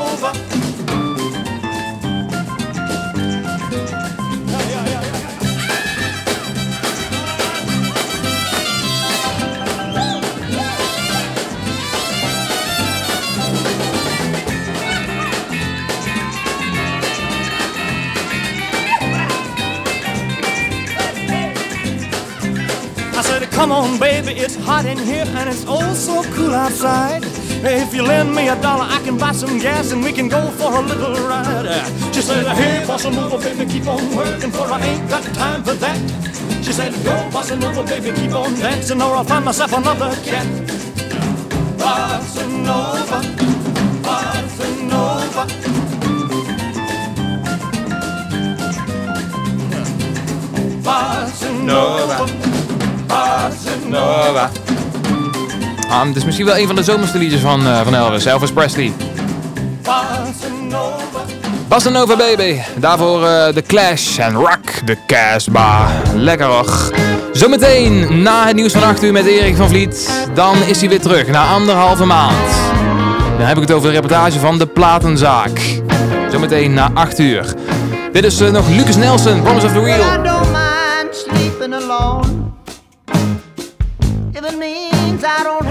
Come on, baby, it's hot in here and it's oh so cool outside. If you lend me a dollar, I can buy some gas and we can go for a little ride. She said, hey, bossa nova, baby, keep on working, for I ain't got time for that. She said, go, bossa nova, baby, keep on dancing, or I'll find myself another cat. Bossa nova, bossa nova. Bossa nova. Nova. Ah, het is misschien wel een van de zomerste liedjes van, eh, van Elvis. Elvis Presley. Bossa Nova Baby. Daarvoor eh, The Clash en Rock the Casbah. Lekker hoor. Zometeen na het nieuws van 8 uur met Erik van Vliet. Dan is hij weer terug na anderhalve maand. Dan heb ik het over de reportage van de Platenzaak. Zometeen na 8 uur. Dit is eh, nog Lucas Nelson, Promise of the Wheel. I don't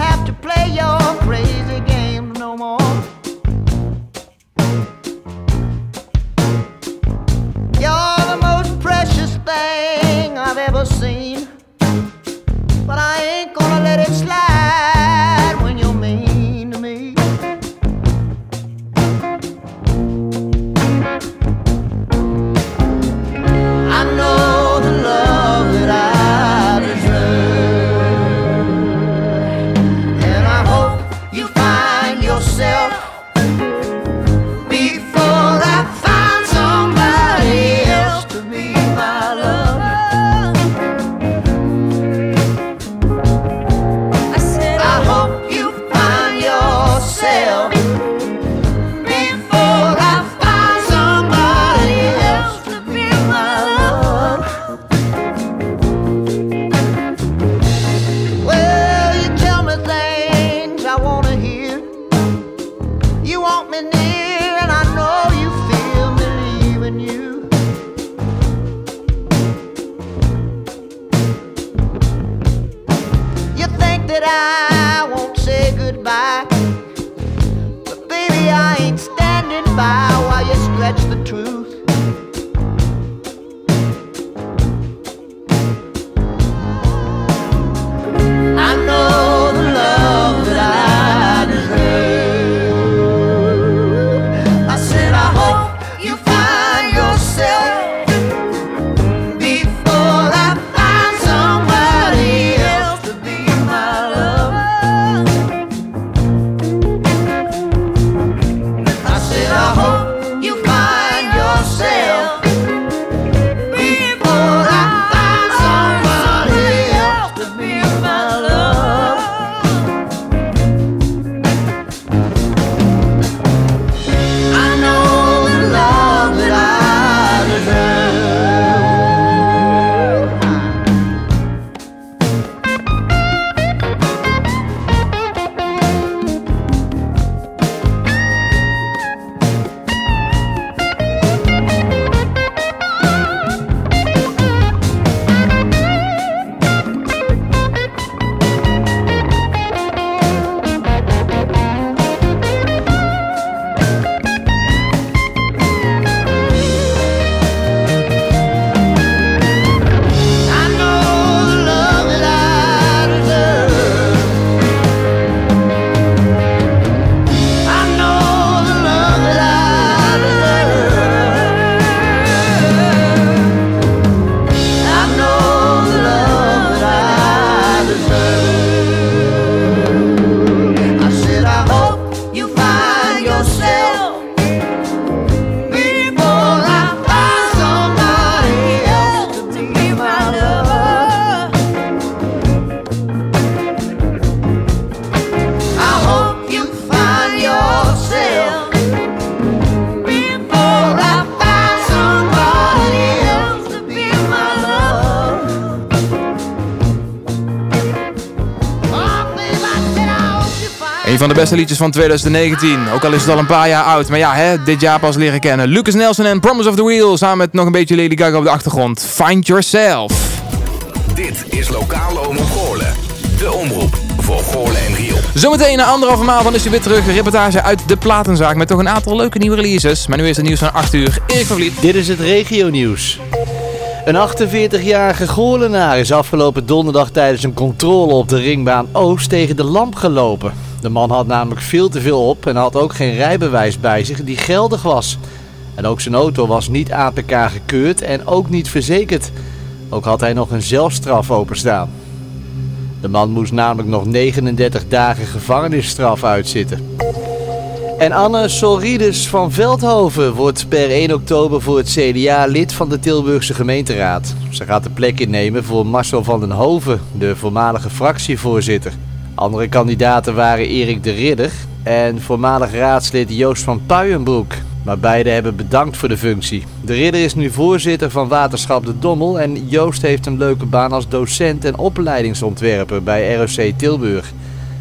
beste liedjes van 2019. Ook al is het al een paar jaar oud. Maar ja, hè, dit jaar pas leren kennen. Lucas Nelson en Promise of the Wheel. Samen met nog een beetje Lady Gaga op de achtergrond. Find Yourself. Dit is Lokale Omroep Goorlen. De omroep voor Goorlen en Riel. Zometeen na anderhalve maand dan is hij weer terug. Een reportage uit de platenzaak met toch een aantal leuke nieuwe releases. Maar nu is het nieuws van 8 uur. Erik van Vliet. Dit is het regionieuws. Een 48-jarige Goorlenaar is afgelopen donderdag tijdens een controle op de ringbaan Oost tegen de lamp gelopen. De man had namelijk veel te veel op en had ook geen rijbewijs bij zich die geldig was. En ook zijn auto was niet APK gekeurd en ook niet verzekerd. Ook had hij nog een zelfstraf openstaan. De man moest namelijk nog 39 dagen gevangenisstraf uitzitten. En Anne Solrides van Veldhoven wordt per 1 oktober voor het CDA lid van de Tilburgse gemeenteraad. Ze gaat de plek innemen voor Marcel van den Hoven, de voormalige fractievoorzitter. Andere kandidaten waren Erik de Ridder en voormalig raadslid Joost van Puijenbroek. Maar beide hebben bedankt voor de functie. De Ridder is nu voorzitter van Waterschap de Dommel en Joost heeft een leuke baan als docent en opleidingsontwerper bij ROC Tilburg.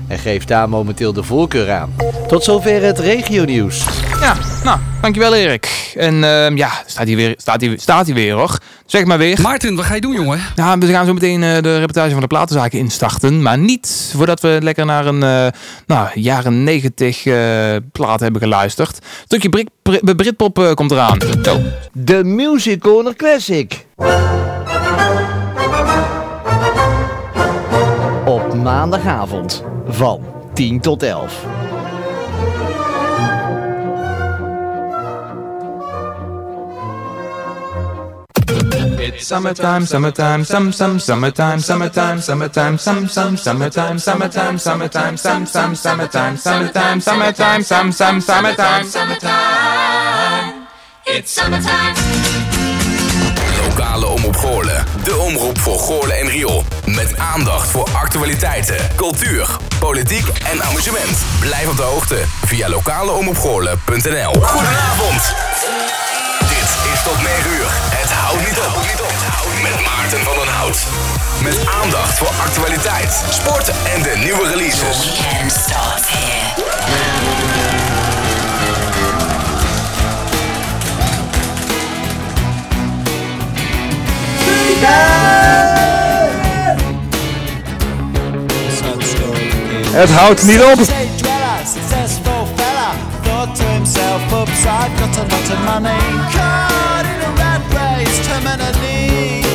En geeft daar momenteel de voorkeur aan. Tot zover het regionieuws. Ja, nou, dankjewel Erik. En ehm, ja, staat hij weer, staat hij, staat hij weer hoor. Zeg maar weer. Maarten, wat ga je doen jongen? Ja, we gaan zo meteen eh, de reportage van de platenzaken instarten. Maar niet voordat we lekker naar een eh, nou, jaren 90 eh, plaat hebben geluisterd. Stukje Brit, Brit, Britpop komt eraan. Zo. De Music Corner Classic. Op maandagavond van 10 tot 11. Summertime, summertime, some, some, summertime, summertime, summertime, some, some, summertime, summertime, summertime, some, some, summertime, summertime, summertime, some, some, summertime, Summertime. It's summertime. Lokale Omroep Goorlen. De omroep voor Goorlen en Riool. Met aandacht voor actualiteiten, cultuur, politiek en amusement. Blijf op de hoogte via lokaleomroepgoorlen.nl Goedenavond. Dit is tot 9 uur. Het houdt niet op. Met Maarten van den Hout. Met aandacht voor actualiteit, sport en de nieuwe releases. Weekend starts here. Het houdt niet op. Thought to himself, oops, I've got a lot of money. Caught in a rat race, terminally.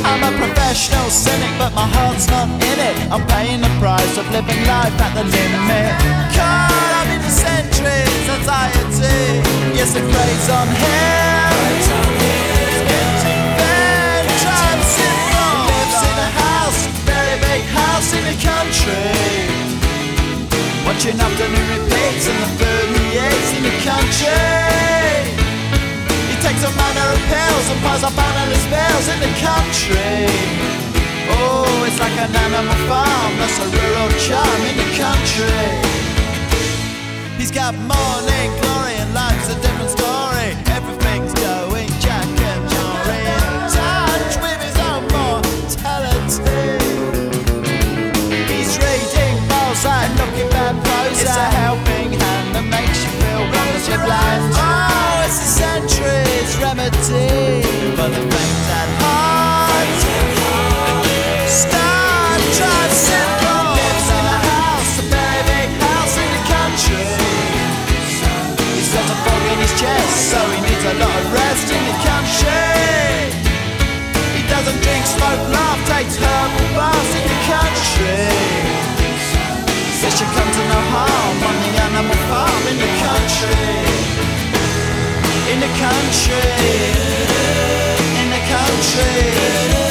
I'm a professional cynic, but my heart's not in it. I'm paying the price of living life at the limit. Caught up in the centuries, anxiety. Yes, it preys on him. Lives in a house, very big house in the country. Watching afternoon repeats and the food he eats in the country. He takes a manner of pills and piles up analyst bills in the country. Oh, it's like an animal farm, that's a rural charm in the country. He's got morning glory and life's a different in the country. He doesn't drink, smoke, laugh, takes herbal baths in the country. Says you come to no harm on the animal farm in the country. In the country. In the country.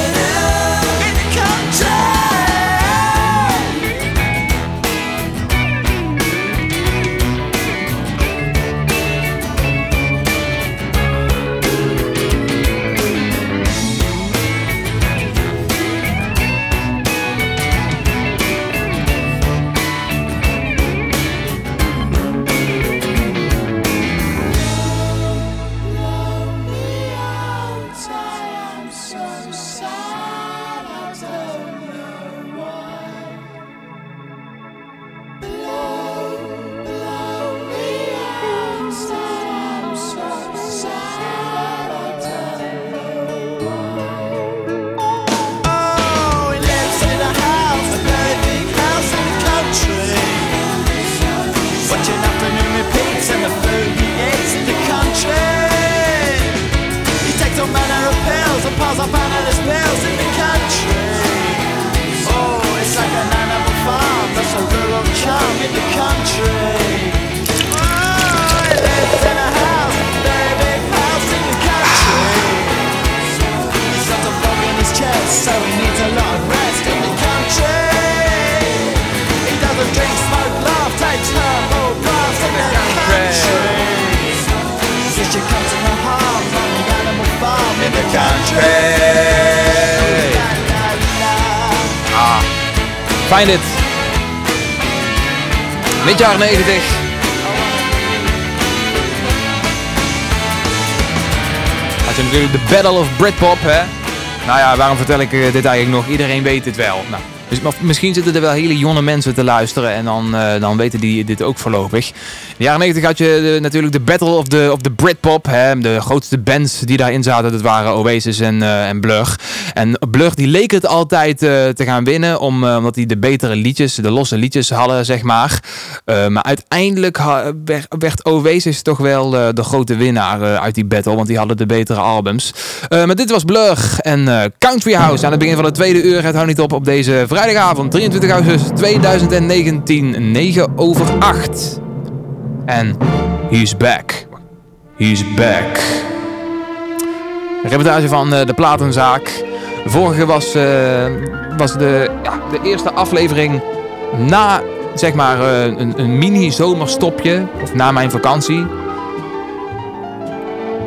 Country. Ah, fijn dit. Mid jaren 90. Had je natuurlijk de Battle of Britpop, hè? Nou ja, waarom vertel ik eh, dit eigenlijk nog? Iedereen weet het wel. Nou, dus, misschien zitten er wel hele jonge mensen te luisteren en dan, eh, dan weten die dit ook voorlopig. De jaren 90 had je eh, natuurlijk de Battle of the, of the Britpop. Hè? De grootste bands die daarin zaten, dat waren Oasis en, eh, en Blur. En Blur die leek het altijd eh, te gaan winnen, om, omdat die de betere liedjes, de losse liedjes hadden, zeg maar. Maar uiteindelijk werd, werd Oasis toch wel de grote winnaar uit die battle, want die hadden de betere albums. Maar dit was Blur en Country House aan het begin van het tweede uur. Het houdt niet op op deze vrijdagavond, 23 augustus 2019, 9 over 8. En he's back. He's back. Reportage van eh, de Platenzaak. Vorige was, eh, was de, ja, de eerste aflevering na zeg maar eh, een, een mini-zomerstopje. Of na mijn vakantie.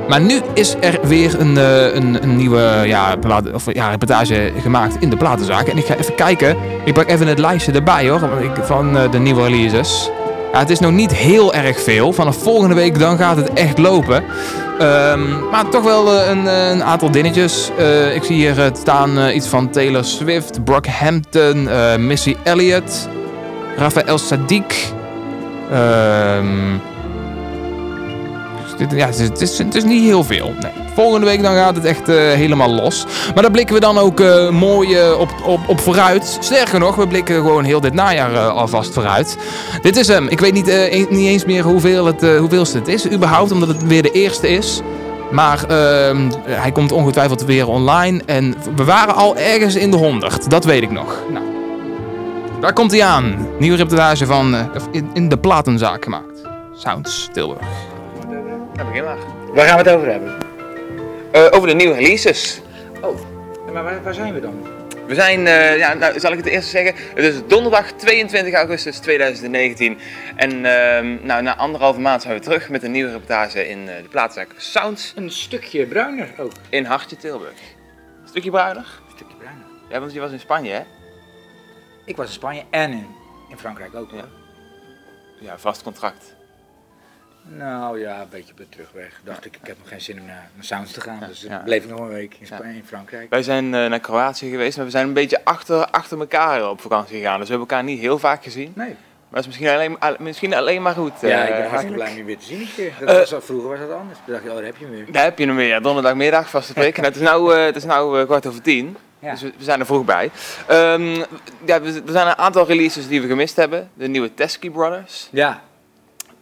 Maar nu is er weer een, een, een nieuwe ja, plaat, of, ja, reportage gemaakt in de platenzaak. En ik ga even kijken. Ik pak even het lijstje erbij hoor. Van de nieuwe releases. Het is nog niet heel erg veel. Vanaf volgende week dan gaat het echt lopen. Ehm, maar toch wel eh, een, eh, een aantal dingetjes. Eh, ik zie hier staan iets van Taylor Swift, Brockhampton, eh Missy Elliott, Rafael Sadiq. Ehm, ja, het, is, het, is, niet heel veel. Nee. Volgende week dan gaat het echt eh, helemaal los. Maar daar blikken we dan ook eh, mooi eh, op, op, op vooruit. Sterker nog, we blikken gewoon heel dit najaar alvast vooruit. Dit is hem. Ik weet niet, een- niet eens meer hoeveel het, hoeveelste het is. Überhaupt, omdat het weer de eerste is. Maar ehm, hij komt ongetwijfeld weer online. En we waren al ergens in de 100. Dat weet ik nog. Nou, daar komt hij aan. Nieuwe reportage van in, in de platenzaak gemaakt. Sounds Tilburg. Nou, begin maar. Waar gaan we het over hebben? Eh, over de nieuwe releases. Oh, maar waar, waar zijn we dan? We zijn, eh, ja, nou, zal ik het eerst zeggen? Het is donderdag 22 augustus 2019. En ehm, nou, na anderhalve maand zijn we terug met een nieuwe reportage in eh, de plaatszaak Sounds. Een stukje bruiner ook. In Hartje Tilburg. Een stukje bruiner? Een stukje bruiner. Ja, want je was in Spanje, hè? Ik was in Spanje en in, in Frankrijk ook. hoor. Ja, vast contract. Nou ja, een beetje op de terugweg. Dacht ik, ik heb nog geen zin om naar, naar Sounds te gaan. dus ja. bleef ik nog een week in, Spanje, in Frankrijk. Wij zijn eh, naar Kroatië geweest, maar we zijn een beetje achter, achter elkaar op vakantie gegaan. Dus we hebben elkaar niet heel vaak gezien. Nee. Maar dat is misschien alleen, al- misschien alleen maar goed. Ja, eh, ik ben hartstikke blij om je weer te zien. Dat Eh, was, al- vroeger was dat anders. Toen dacht je, oh, daar heb je hem weer. Daar heb je hem weer, donderdagmiddag, vaste prik. nou, het is nou, eh, het is nou eh, kwart over tien. Ja. Dus we, we zijn er vroeg bij. Ehm, ja, we- er zijn een aantal releases die we gemist hebben. De nieuwe Teskey Brothers. Ja.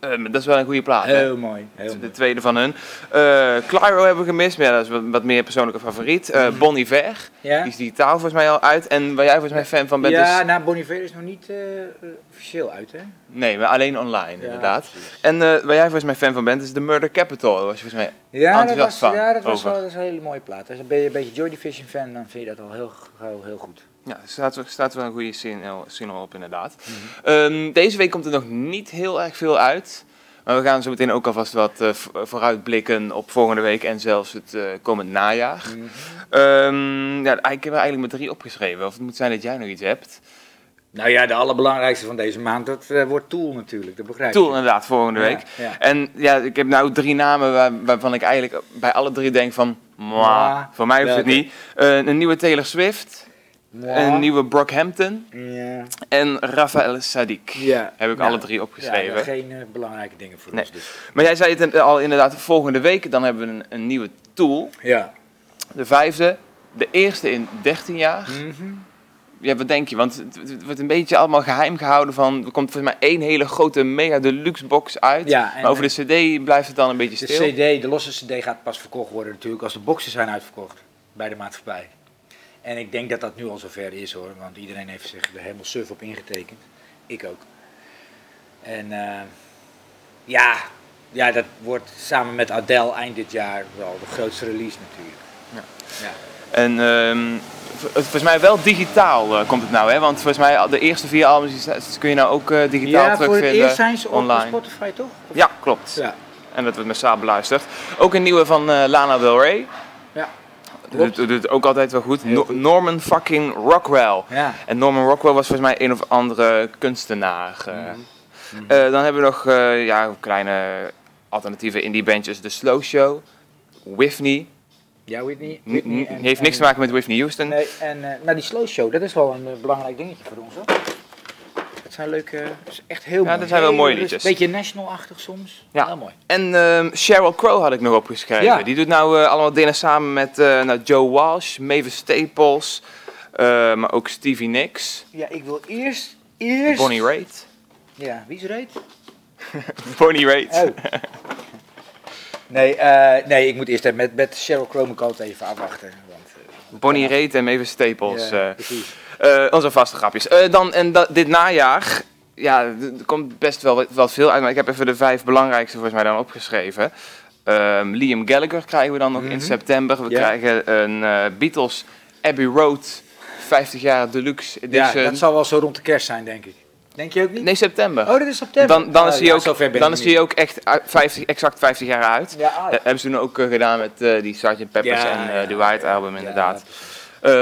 Ehm, dat is wel een goede plaat. hè? Heel mooi. Heel de tweede van hun. Eh Claro hebben we gemist, maar ja, dat is wat, wat meer persoonlijke favoriet. Eh Bon Iver, Ja? die is digitaal volgens mij al uit. En waar jij volgens mij fan van bent, ja, is... nou, Bon Iver is nog niet eh, officieel uit, hè? Nee, maar alleen online inderdaad. En waar jij volgens mij fan van bent, is The Murder Capital. Daar was je volgens mij Ja, dat was, van. ja, dat was, wel, dat is een hele mooie plaat. Als ben je een beetje Joy Division fan, dan vind je dat al heel, heel, heel goed. Ja, er staat, er staat wel een goede single, single op inderdaad. Mhm. Ehm, deze week komt er nog niet heel erg veel uit. Maar we gaan zo meteen ook alvast wat v- vooruitblikken op volgende week en zelfs het eh, komend najaar. Mhm. Ehm, ja, ik heb er eigenlijk maar drie opgeschreven. Of het moet zijn dat jij nog iets hebt. Nou ja, de allerbelangrijkste van deze maand, dat wordt Tool natuurlijk, dat begrijp Tool je. inderdaad, volgende week. ja. En ja, ik heb nou drie namen waar- waarvan ik eigenlijk bij alle drie denk van... Voor mij hoeft het niet. Een nieuwe Taylor Swift. Een nieuwe Brockhampton. Ja. En Rafael Sadiq. Ja. Heb ik Nou, alle drie opgeschreven. Ja, geen eh, belangrijke dingen voor Nee. ons dus. Maar jij zei het al inderdaad, volgende week dan hebben we een, een nieuwe tool. Ja. De vijfde, de eerste in 13 jaar. Mhm. Ja, wat denk je? Want het, wordt een beetje allemaal geheim gehouden van... Er komt volgens mij één hele grote mega deluxe box uit. Ja, maar over de cd blijft het dan een beetje De stil. CD, de losse CD gaat pas verkocht worden natuurlijk als de boxen zijn uitverkocht bij de maatschappij. En ik denk dat dat nu al zover is hoor, want iedereen heeft zich er helemaal suf op ingetekend. Ik ook. En eh, ja, ja, dat wordt samen met Adele eind dit jaar wel de grootste release natuurlijk. Ja. Ja. En ehm, v- volgens mij wel digitaal eh, komt het nou, hè? Want volgens mij al de eerste vier albums die kun je nou ook eh, digitaal Ja, voor het terugvinden eerst zijn ze op online. Spotify toch? Of- Ja, klopt. Ja. En dat wordt massaal beluisterd. Ook een nieuwe van eh, Lana Del Rey. Ja. doet, ook altijd wel goed. No- Norman fucking Rockwell. Ja. En Norman Rockwell was volgens mij een of andere kunstenaar. eh. Mhm. Eh, dan hebben we nog eh, ja, kleine alternatieve indie bandjes. The Slow Show, Whitney. Ja, Whitney. En- heeft niks en- te maken met Whitney Houston. Nee, en nou, die slow show, dat is wel een belangrijk dingetje voor ons hoor. Zijn leuke, is echt heel Ja, mooi. dat zijn wel mooie liedjes. Beetje national-achtig soms. Ja. Heel mooi. En ehm, Sheryl Crow had ik nog opgeschreven. Ja. Die doet nou eh, allemaal dingen samen met eh, nou, Joe Walsh, Mavis Staples, eh, maar ook Stevie Nicks, Ja, ik wil eerst, eerst... Bonnie Raitt. Ja, wie is Reet? [LAUGHS] Bonnie Raitt. Oh. [LAUGHS] Nee, eh, nee, ik moet eerst even met, met Sheryl Crow moet ik altijd even afwachten. Want, eh, Bonnie Raitt en Mavis Staples. Ja, eh. precies. Eh, onze vaste grapjes. Eh, dan, en da- dit najaar, ja, er komt best wel, wat- veel uit, maar ik heb even de vijf belangrijkste volgens mij dan opgeschreven. Ehm, Liam Gallagher krijgen we dan nog in Mhm. september. We krijgen een eh, Beatles Abbey Road 50 jaar deluxe ja, edition. dat zal wel zo rond de kerst zijn, denk ik. Denk je ook niet? Nee, september. Oh, dat is september. Dan, dan is Oh, hij ja, ook, dan is hij ook echt uit 50, exact 50 jaar uit. Ja, ah, hebben ze toen ook gedaan met eh, die Sgt. Peppers en de White Album inderdaad.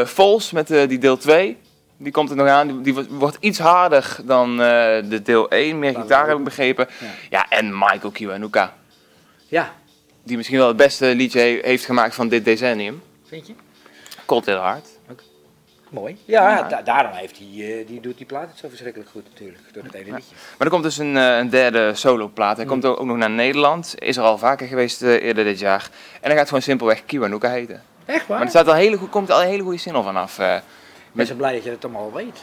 Vols met die deel 2. Die komt er nog aan. Die, wordt- iets harder dan eh, de deel 1. Meer gitaar heb ik begrepen. Ja, en Michael Kiwanuka. Ja. Die misschien wel het beste liedje he- heeft gemaakt van dit decennium. Vind je? Cold Little Heart. Mooi. Ja, Ja. da- daarom heeft hij, eh, die doet die plaat het zo verschrikkelijk goed natuurlijk, door het ene liedje. Maar er komt dus een, eh, een derde soloplaat. Hij Mm. komt ook nog naar Nederland. Is er al vaker geweest eerder dit jaar. En hij gaat gewoon simpelweg Kiwanuka heten. Echt waar? Maar er staat al hele, goed- komt al een hele goede single vanaf. Ik ben zo blij dat je dat allemaal al weet.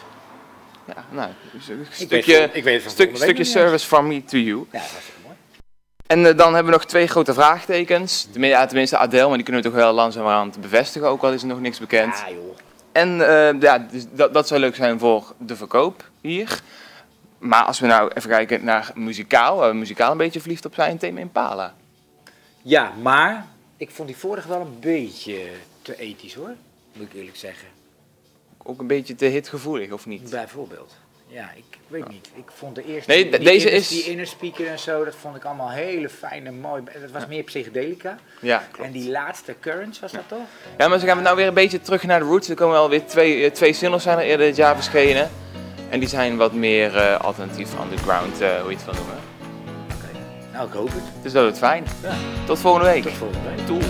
Ja, nou, dus een Ik weet stukje, ik weet stuk, volgende week stukje service from me to you. Ja, dat is mooi. En eh, dan hebben we nog twee grote vraagtekens. Tenminste, ja, tenminste Adele, maar die kunnen we toch wel langzamerhand bevestigen, ook al is er nog niks bekend. Ja, joh. En eh, ja, dus dat, dat zou leuk zijn voor de verkoop hier. Maar als we nou even kijken naar muzikaal, waar we muzikaal een beetje verliefd op zijn, Tame Impala. Ja, maar ik vond die vorige wel een beetje te ethisch hoor, moet ik eerlijk zeggen. Ook een beetje te hitgevoelig, of niet? Bijvoorbeeld. Ja, ik weet niet. Ik vond de eerste, Nee, de- die deze inner- is- die inner speaker en zo, dat vond ik allemaal hele fijne, mooi. Dat was meer psychedelica. Ja, En die laatste Currents was dat toch? Ja, maar ze gaan we nou weer een beetje terug naar de roots. Er komen alweer twee, eh, twee singles zijn er eerder dit jaar verschenen. En die zijn wat meer eh, alternatief underground, eh, hoe je het wil noemen. Nou, ik hoop het. Dus dat wordt fijn. Ja. Tot volgende week. Tot volgende week. Doei.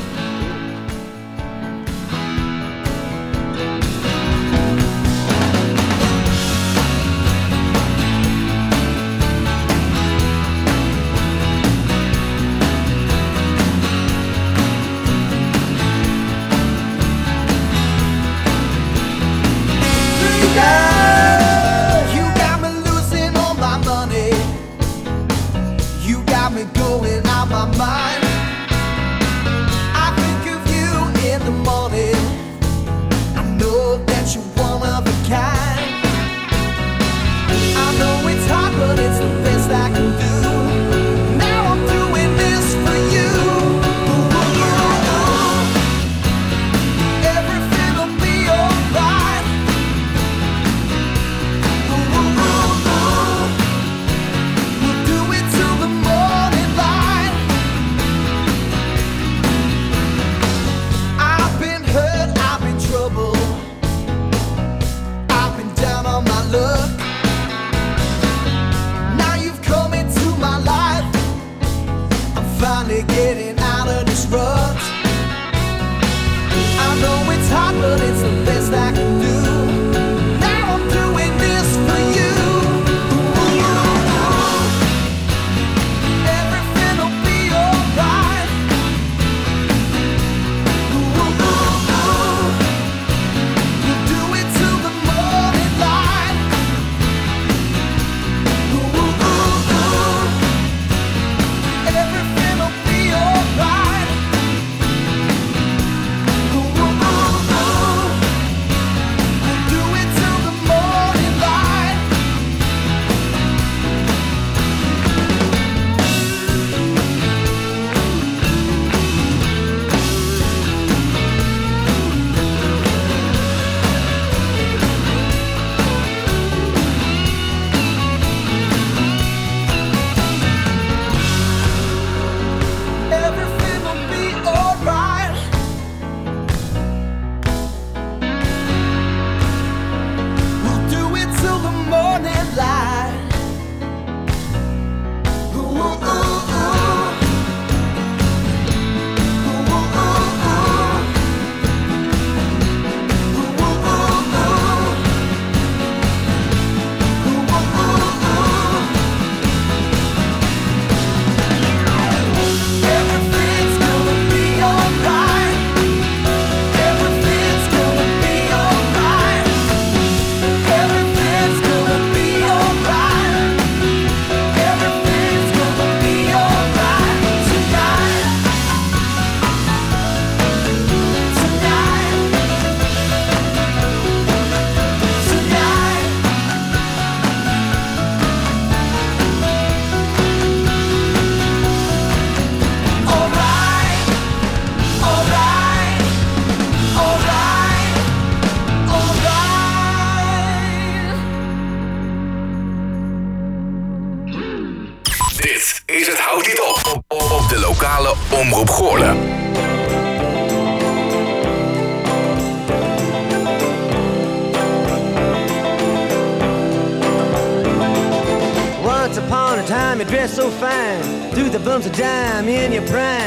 a dime in your prime.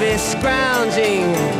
be scrounging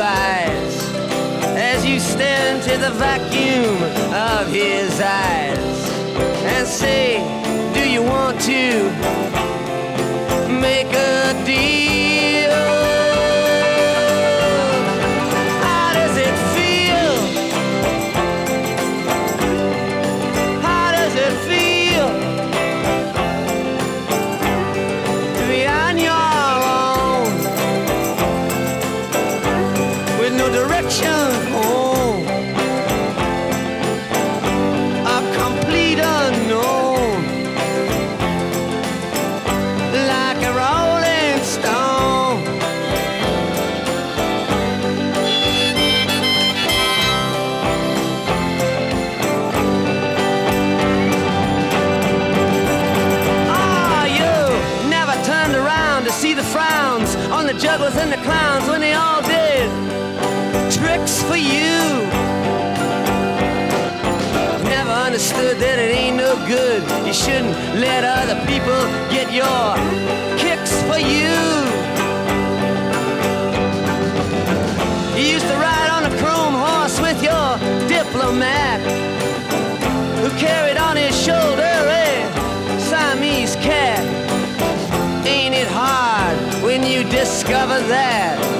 lullabies as you stare into the vacuum of his eyes and say, Do you want to make a deal? You shouldn't let other people get your kicks for you. You used to ride on a chrome horse with your diplomat who carried on his shoulder a Siamese cat. Ain't it hard when you discover that?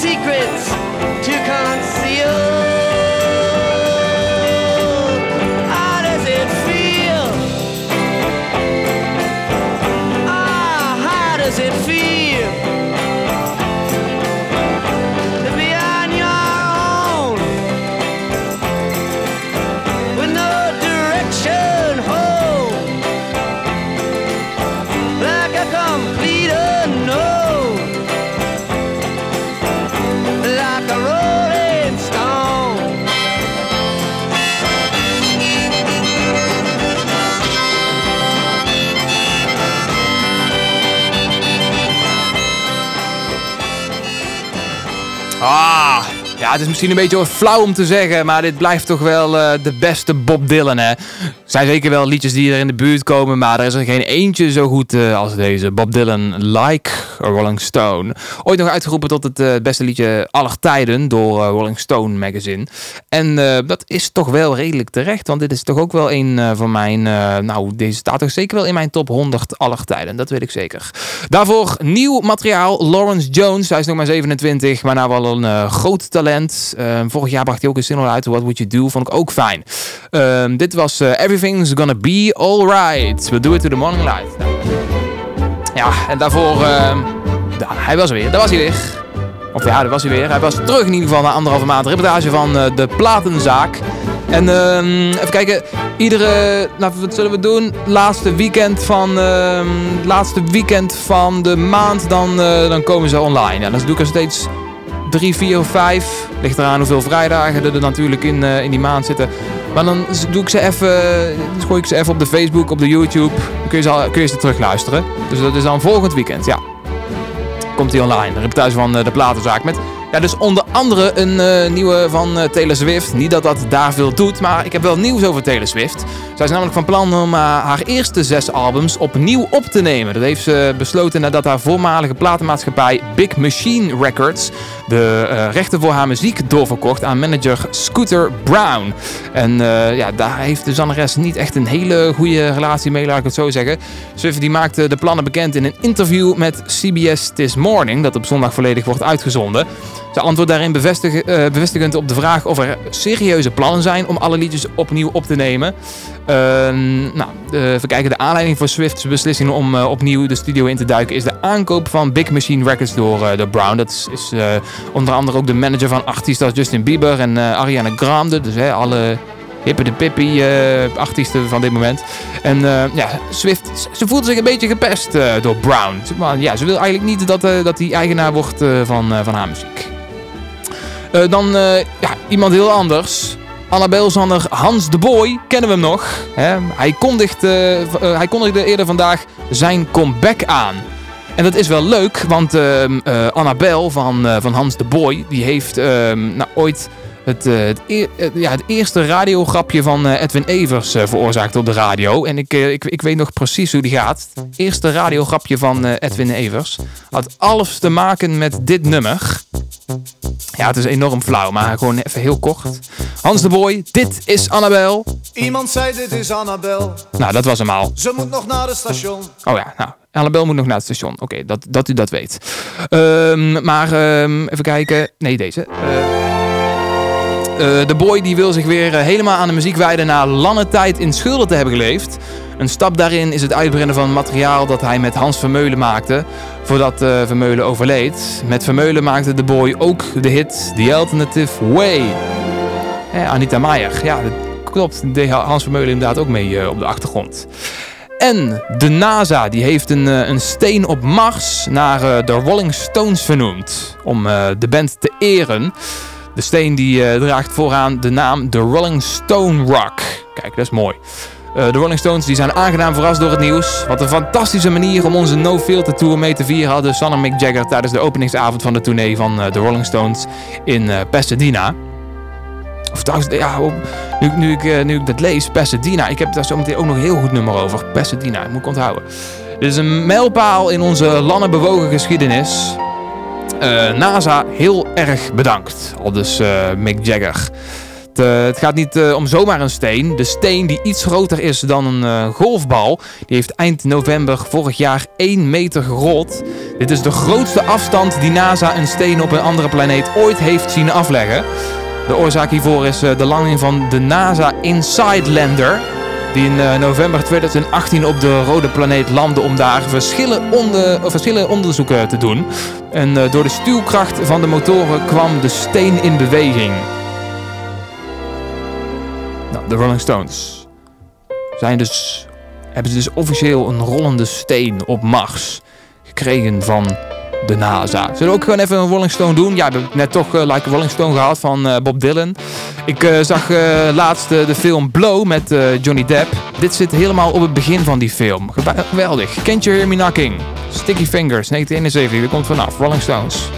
secrets to conceal. Het is misschien een beetje flauw om te zeggen, maar dit blijft toch wel eh, de beste Bob Dylan, hè. Er zijn zeker wel liedjes die er in de buurt komen, maar er is er geen eentje zo goed eh, als deze. Bob Dylan, Like Rolling Stone. Ooit nog uitgeroepen tot het eh, beste liedje aller tijden door eh, Rolling Stone magazine. En eh, dat is toch wel redelijk terecht, want dit is toch ook wel een van mijn... nou, deze staat toch zeker wel in mijn top 100 aller tijden, dat weet ik zeker. Daarvoor nieuw materiaal, Lawrence Jones. Hij is nog maar 27, maar nou wel een groot talent. Vorig jaar bracht hij ook een single uit, What Would You Do, vond ik ook fijn. Ehm, dit was Everything's Gonna Be Alright. We'll do it to the morning light. Ja, en daarvoor... ja, hij was er weer, daar was hij weer. Of ja, daar was hij weer. Hij was terug in ieder geval na anderhalve maand. Reportage van eh, de Platenzaak. En ehm, even kijken. Iedere, nou wat zullen we doen? Laatste weekend van, ehm, laatste weekend van de maand, dan, eh, dan komen ze online. Ja, dan doe ik er steeds drie, vier of vijf. Ligt eraan hoeveel vrijdagen er, natuurlijk in, eh, in die maand zitten. Maar dan doe ik ze even, dan gooi ik ze even op de Facebook, op de YouTube. Dan kun je ze, al- kun je ze terugluisteren. Dus dat is dan volgend weekend, ja komt hij online. De reportage van eh, de platenzaak met ja, dus onder andere een eh, nieuwe van eh, Taylor Swift. Niet dat dat daar veel doet, maar ik heb wel nieuws over Taylor Swift. Zij is namelijk van plan om eh, haar eerste zes albums opnieuw op te nemen. Dat heeft ze besloten nadat haar voormalige platenmaatschappij Big Machine Records de eh, rechten voor haar muziek doorverkocht aan manager Scooter Brown. En eh, ja, daar heeft de zangeres niet echt een hele goede relatie mee, laat ik het zo zeggen. Swift die maakte de plannen bekend in een interview met CBS This Morning, dat op zondag volledig wordt uitgezonden. Ze antwoordt daarin bevestig, eh, bevestigend op de vraag of er serieuze plannen zijn om alle liedjes opnieuw op te nemen. Nou, eh, even kijken. De aanleiding voor Swift's beslissing om opnieuw de studio in te duiken is de aankoop van Big Machine Records door, door Brown. Dat is, is onder andere ook de manager van artiesten als Justin Bieber en eh, Ariana Grande. Dus alle hippe de pippie eh, artiesten van dit moment. En eh, ja, Swift, ze voelt zich een beetje gepest door Brown. Maar ja, ze wil eigenlijk niet dat, dat hij eigenaar wordt van, van haar muziek. Dan ja, iemand heel anders. Annabel-zanger Hans de Boy, kennen we hem nog. Hij, kondigt, hij kondigde eerder vandaag zijn comeback aan. En dat is wel leuk, want ehm, eh, Annabel van, eh, van Hans de Boy, die heeft ehm, nou, ooit het, eh, het, ja, het eerste radiograpje van Edwin Evers veroorzaakt op de radio. En ik, ik, ik weet nog precies hoe die gaat. Het eerste radiograpje van Edwin Evers had alles te maken met dit nummer. Ja, het is enorm flauw, maar gewoon even heel kort. Hans de Boy, dit is Annabel. Iemand zei dit is Annabel. Nou, dat was hem al. Ze moet nog naar het station. Oh ja, nou, Annabel moet nog naar het station. Oké, dat, dat u dat weet. Ehm, maar ehm, even kijken. Nee, deze. Eh, eh, de boy die wil zich weer eh, helemaal aan de muziek wijden na lange tijd in schulden te hebben geleefd. Een stap daarin is het uitbreiden van materiaal dat hij met Hans Vermeulen maakte voordat Vermeulen overleed. Met Vermeulen maakte de boy ook de hit The Alternative Way. Anita Meijer, ja, dat klopt. Deed Hans Vermeulen inderdaad ook mee op de achtergrond. En de NASA die heeft een, eh, een steen op Mars naar eh, de Rolling Stones vernoemd. Om eh, de band te eren. De steen die draagt vooraan de naam de Rolling Stone Rock. Kijk, dat is mooi. De Rolling Stones die zijn aangenaam verrast door het nieuws. Wat een fantastische manier om onze No Filter Tour mee te vieren hadden San en Mick Jagger tijdens de openingsavond van de tournee van eh, de Rolling Stones in Pasadena. Of ja, nu, nu, ik, eh, nu ik dat lees, Pasadena. Ik heb daar zo meteen ook nog een heel goed nummer over. Pasadena, moet ik onthouden. Dit is een mijlpaal in onze lange bewogen geschiedenis. Eh, NASA, heel erg bedankt. Al dus eh, Mick Jagger. Het, het gaat niet om zomaar een steen. De steen die iets groter is dan een golfbal, die heeft eind november vorig jaar 1 meter gerold. Dit is de grootste afstand die NASA een steen op een andere planeet ooit heeft zien afleggen. De oorzaak hiervoor is eh, de landing van de NASA Inside Lander. Die in eh, november 2018 op de rode planeet landde om daar verschillende, onder, verschillende onderzoeken te doen. En eh, door de stuwkracht van de motoren kwam de steen in beweging. Nou, de Rolling Stones zijn dus, hebben ze dus officieel een rollende steen op Mars gekregen van de NASA. Zullen we ook gewoon even een Rolling Stone doen? Ja, we hebben net toch eh, Like Rolling Stone gehad van eh, Bob Dylan. Ik eh, zag laatst de film Blow met Johnny Depp. Dit zit helemaal op het begin van die film. Geweldig. Can't You Hear Me? Sticky Fingers, 1971. Daar komt vanaf. Rolling Stones.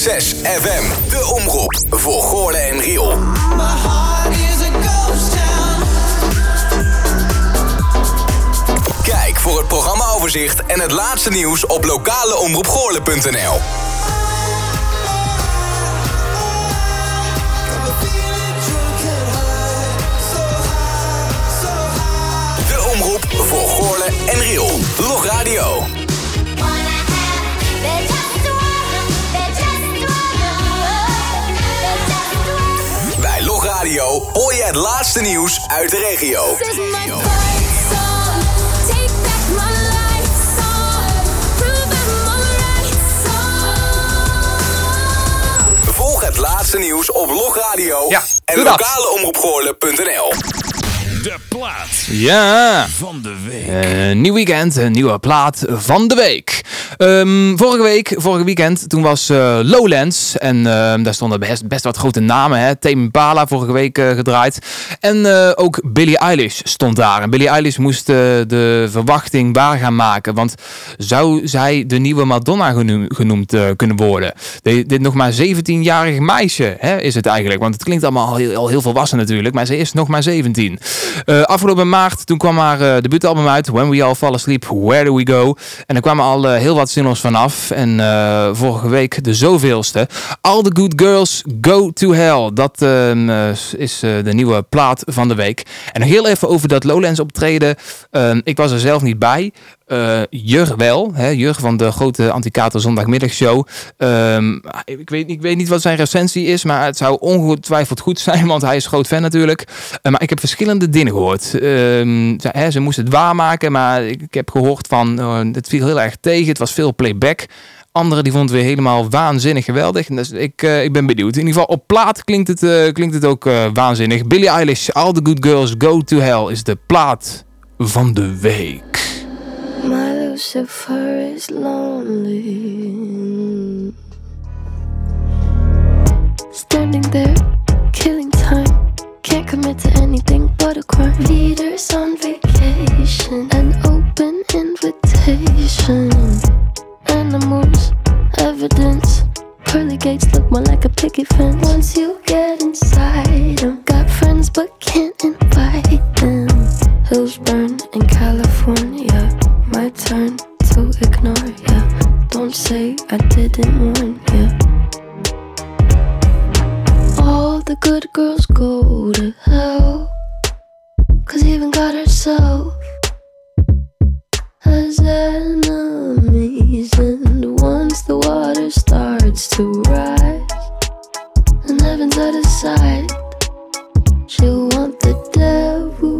105.6 FM. De omroep voor Goorlen en Riel. Kijk voor het programmaoverzicht en het laatste nieuws op lokaleomroepgoorlen.nl. laatste nieuws uit de regio. Volg het laatste nieuws op Log Radio en lokaleomroepgoorlen.nl. De plaat Ja. van de week. Eh, nieuw weekend, een nieuwe plaat van de week. Ehm, vorige week, vorig weekend, toen was eh, Lowlands. En ehm, daar stonden best, wat grote namen. Hè? Tame Impala vorige week eh, gedraaid. En eh, ook Billie Eilish stond daar. En Billie Eilish moest de verwachting waar gaan maken. Want zou zij de nieuwe Madonna genoem- genoemd kunnen worden? Dit, nog maar 17-jarig meisje hè, is het eigenlijk. Want het klinkt allemaal al heel, al heel volwassen natuurlijk. Maar ze is nog maar 17. Eh, afgelopen maart, toen kwam haar debuutalbum uit. When We All Fall Asleep, Where Do We Go? En er kwamen al heel wat singles vanaf. En eh, vorige week de zoveelste. All the Good Girls Go to Hell. Dat ehm, eh, is eh, de nieuwe plaat van de week. En heel even over dat Lowlands optreden. Ehm, ik was er zelf niet bij. Eh Jur wel, hè, Jur van de grote Anticater Zondagmiddagshow. Ehm, ik, weet, ik weet niet wat zijn recensie is, maar het zou ongetwijfeld goed zijn, want hij is groot fan natuurlijk. Eh, maar ik heb verschillende dingen gehoord. Ehm, ze, hè, ze moest het waarmaken, maar ik, heb gehoord van, eh, het viel heel erg tegen, het was veel playback. Anderen die vonden het weer helemaal waanzinnig geweldig. Dus ik, ik ben benieuwd. In ieder geval op plaat klinkt het, klinkt het ook waanzinnig. Billie Eilish, All the Good Girls Go to Hell is de plaat van de week. My Lucifer is lonely. Standing there, killing time. Can't commit to anything but a crime. Leaders on vacation, an open invitation. Animals, evidence. Pearly gates look more like a picket fence. Once you get inside them, got friends but can't invite them. Hills burn in California. My turn to ignore ya. Don't say I didn't warn ya. All the good girls go to hell. Cause even God herself has enemies. And once the water starts to rise, and heaven's out of sight, she'll want the devil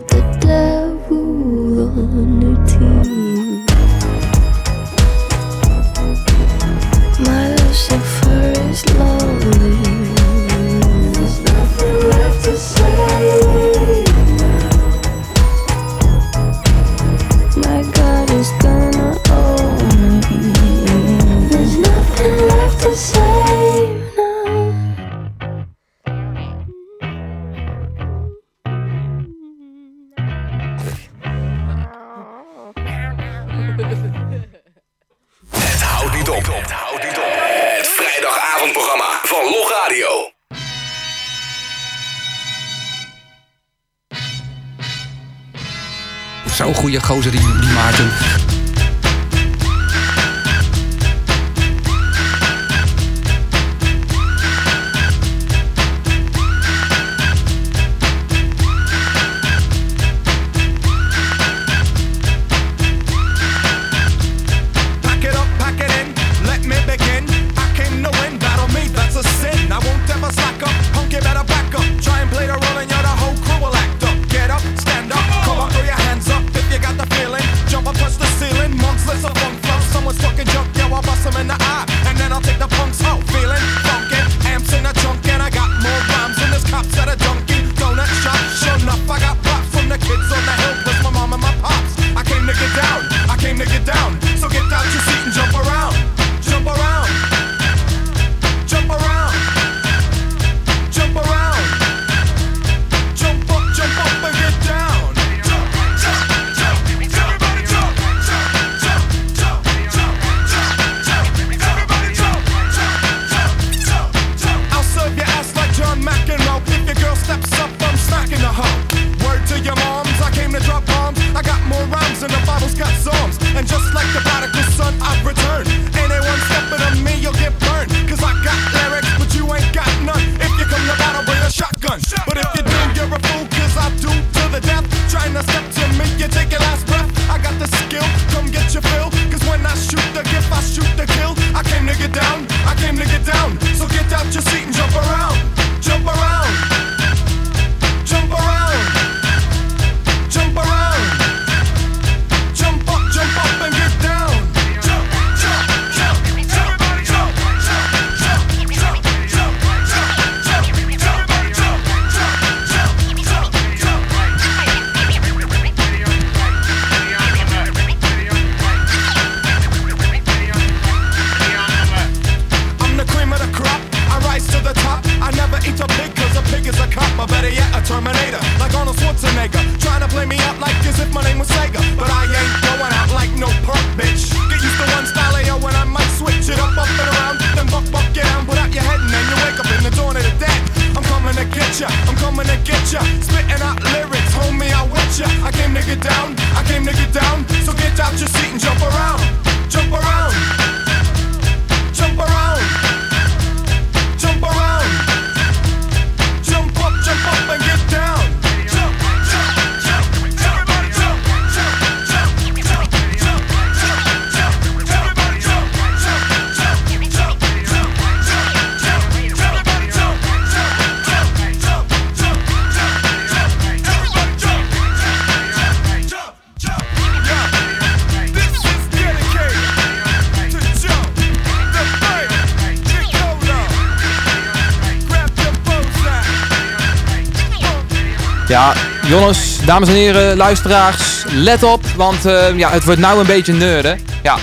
Ja, jongens, dames en heren, luisteraars, let op, want eh, ja, het wordt nou een beetje nerden. Ja,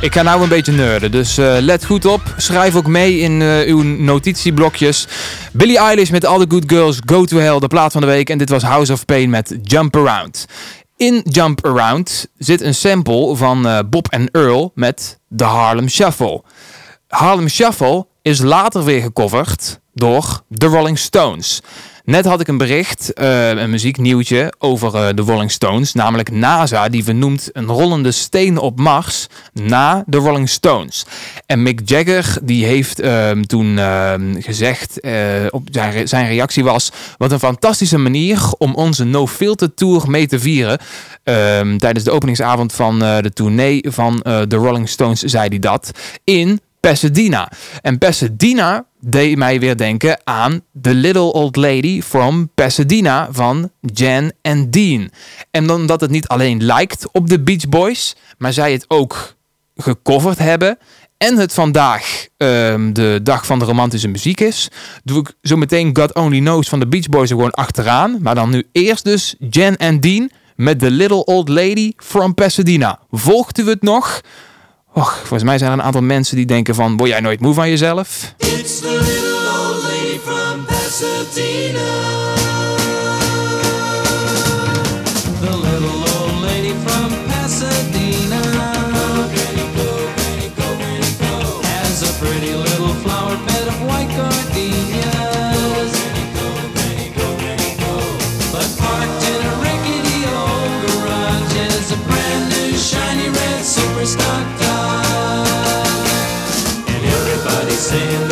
ik ga nou een beetje nerden, dus eh, let goed op. Schrijf ook mee in eh, uw notitieblokjes. Billie Eilish met All the Good Girls, Go to Hell, de plaat van de week. En dit was House of Pain met Jump Around. In Jump Around zit een sample van Bob en Earl met The Harlem Shuffle. Harlem Shuffle is later weer gecoverd door The Rolling Stones. Net had ik een bericht, eh, een muzieknieuwtje over eh, de Rolling Stones. Namelijk NASA, die vernoemt een rollende steen op Mars na de Rolling Stones. En Mick Jagger, die heeft ehm, toen ehm, gezegd, eh, op zijn, zijn reactie was... Wat een fantastische manier om onze No Filter Tour mee te vieren. Ehm, tijdens de openingsavond van de tournee van de Rolling Stones zei hij dat. In Pasadena. En Pasadena deed mij weer denken aan The Little Old Lady from Pasadena van Jan en Dean. En omdat het niet alleen lijkt op de Beach Boys, maar zij het ook gecoverd hebben en het vandaag ehm, de dag van de romantische muziek is, doe ik zo meteen God Only Knows van de Beach Boys er gewoon achteraan. Maar dan nu eerst dus Jan en Dean met The Little Old Lady from Pasadena. Volgt u het nog? Och, volgens mij zijn er een aantal mensen die denken van, word jij nooit moe van jezelf? It's the little old lady from. dancing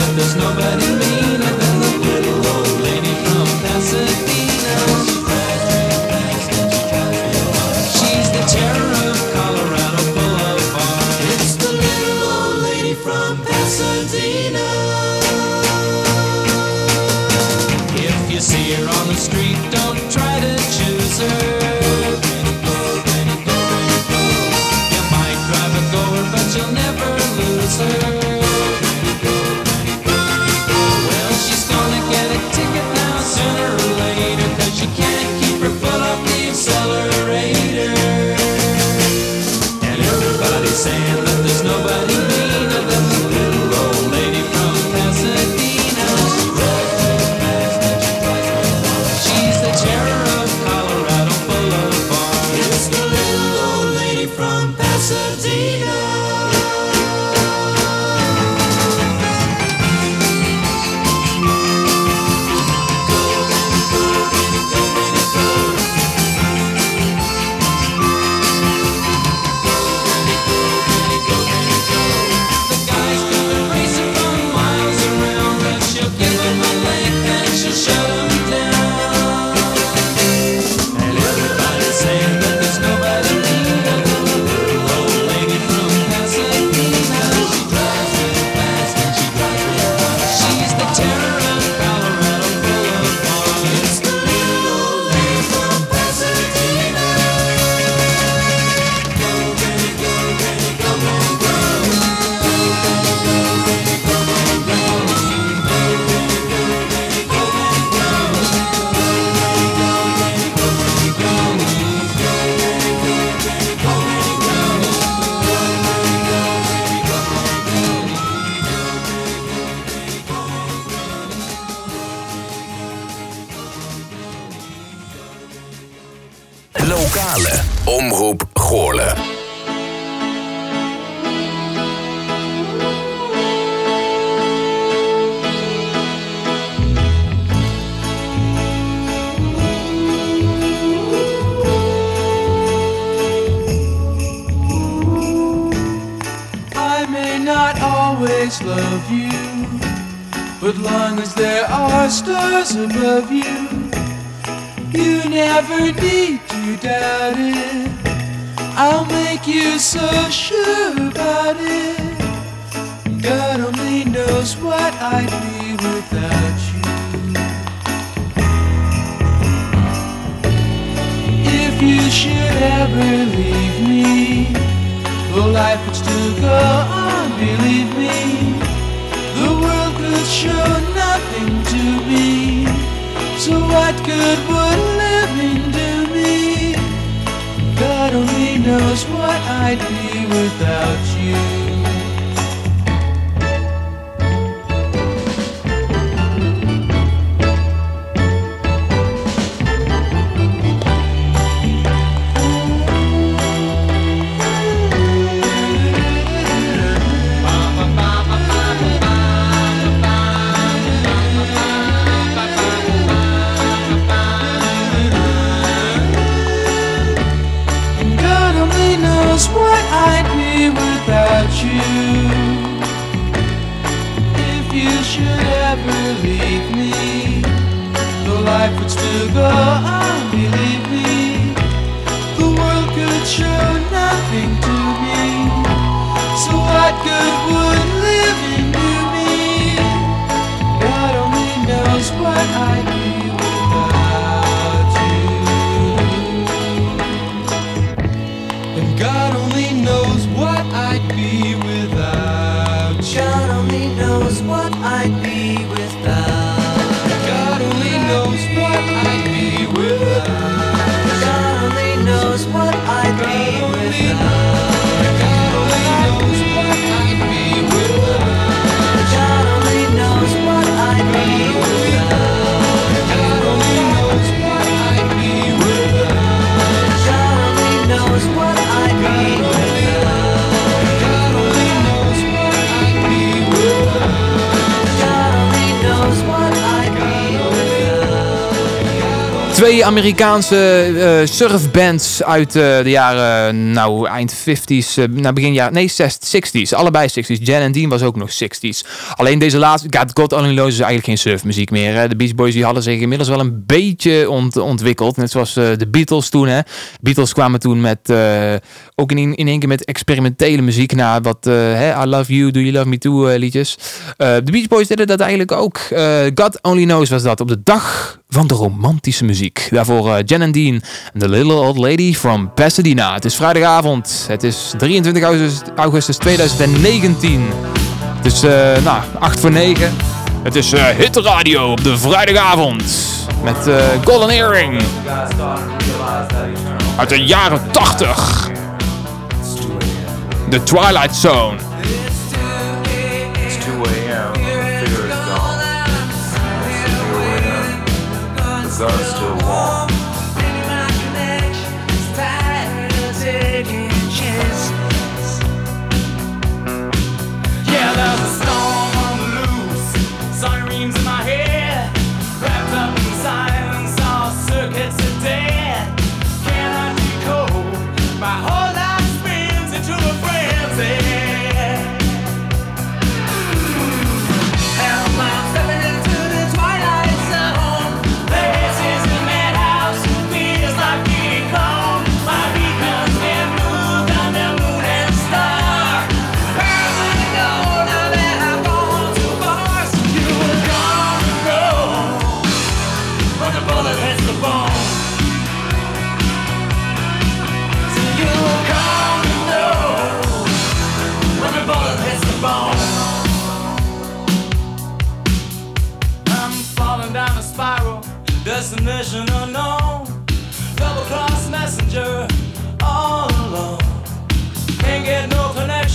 Amerikaanse eh, surfbands uit eh, de jaren, nou, eind 50s, eh, nou, begin jaren, nee, 60s. Allebei 60s. Jan en Dean was ook nog 60s. Alleen deze laatste, God, Only Knows is eigenlijk geen surfmuziek meer. Hè. De Beach Boys die hadden zich inmiddels wel een beetje ont- ontwikkeld. Net zoals de Beatles toen. Hè. Beatles kwamen toen met, ook in, in één keer met experimentele muziek. Na wat, I Love You, Do You Love Me Too liedjes. De Beach Boys deden dat eigenlijk ook. God Only Knows was dat op de dag van de romantische muziek. Daarvoor eh, Jan and Dean The Little Old Lady from Pasadena. Het is vrijdagavond. Het is 23 augustus, augustus 2019. Het is, eh, nou, 8 voor 9. Het is eh Hit Radio op de vrijdagavond. Met eh Golden Earring. Uit de jaren 80. The Twilight Zone. disaster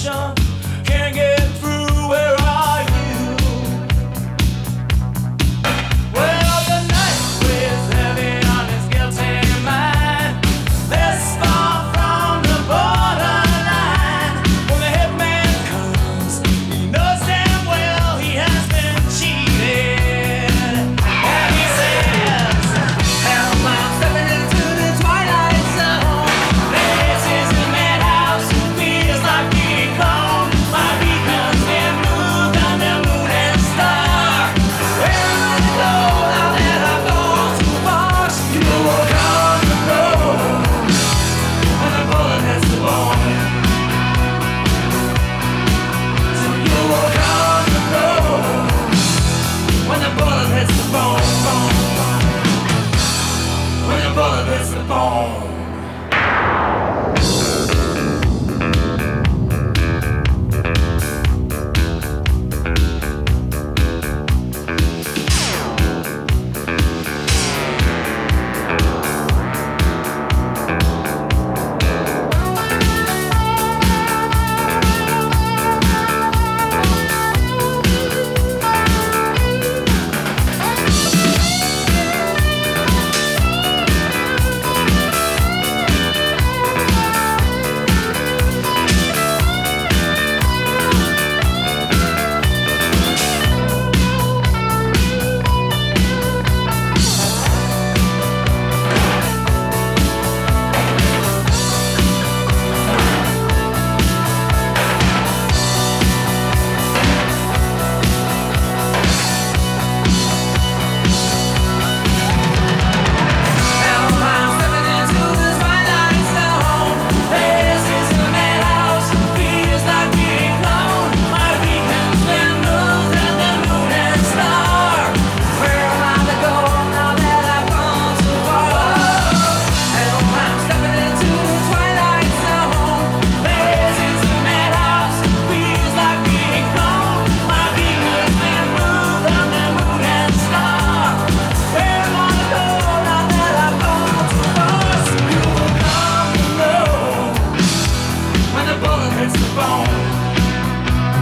Russia.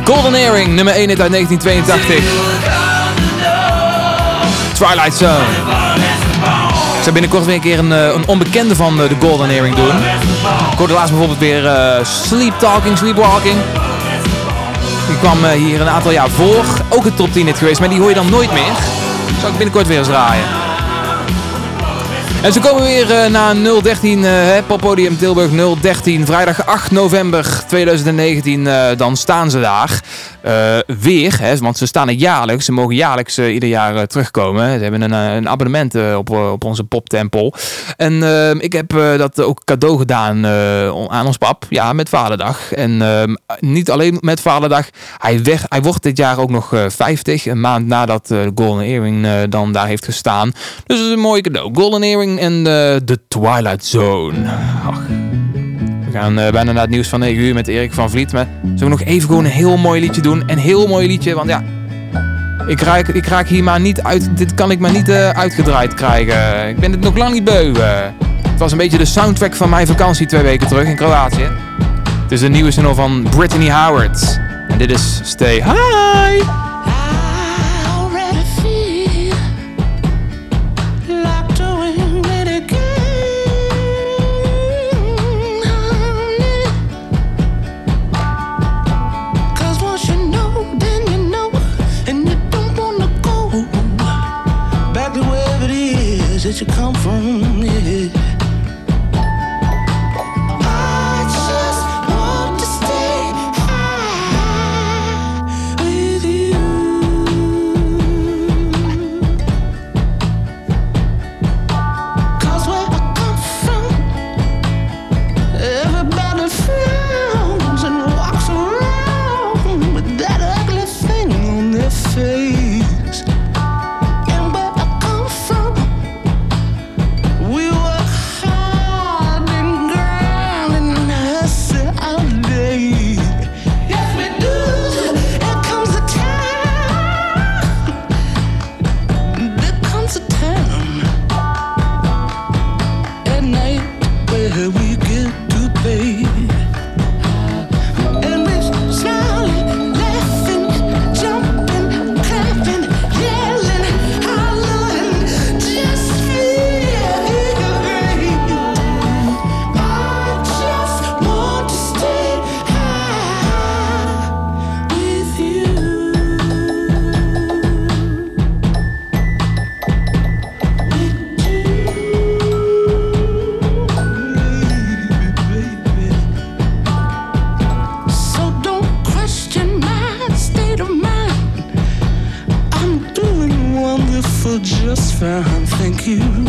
Golden Earring, nummer 1 hit uit 1982. Twilight Zone. Ik zou binnenkort weer een keer een, eh, een onbekende van eh, de Golden Earring doen. Ik hoorde laatst bijvoorbeeld weer eh, Sleep Talking, Sleepwalking. Die kwam hier een aantal jaar voor. Ook een top 10 hit geweest, maar die hoor je dan nooit meer. Zou ik binnenkort weer eens draaien. En ze komen weer eh, naar 013, eh, hè, Poppodium Tilburg 013, vrijdag 8 november 2019. eh, dan staan ze daar weer, hè, want ze staan er jaarlijks. Ze mogen jaarlijks ieder jaar terugkomen. Ze hebben een, een abonnement op, op onze poptempel. En eh, ik heb dat ook cadeau gedaan aan ons pap, ja, met Vaderdag. En eh, niet alleen met Vaderdag, hij, hij wordt dit jaar ook nog eh, 50, een maand nadat de Golden Earring dan daar heeft gestaan. Dus dat is een mooi cadeau. Golden Earring en eh, The Twilight Zone. Ach. We gaan eh, bijna naar het nieuws van 9 uur met Erik van Vliet. Maar zullen we nog even gewoon een heel mooi liedje doen? Een heel mooi liedje, want ja... Ik raak, ik raak hier maar niet uit... Dit kan ik maar niet eh, uitgedraaid krijgen. Ik ben het nog lang niet beu. eh. het was een beetje de soundtrack van mijn vakantie twee weken terug in Kroatië. Het is een nieuwe single van Brittany Howard. En dit is Stay High. You.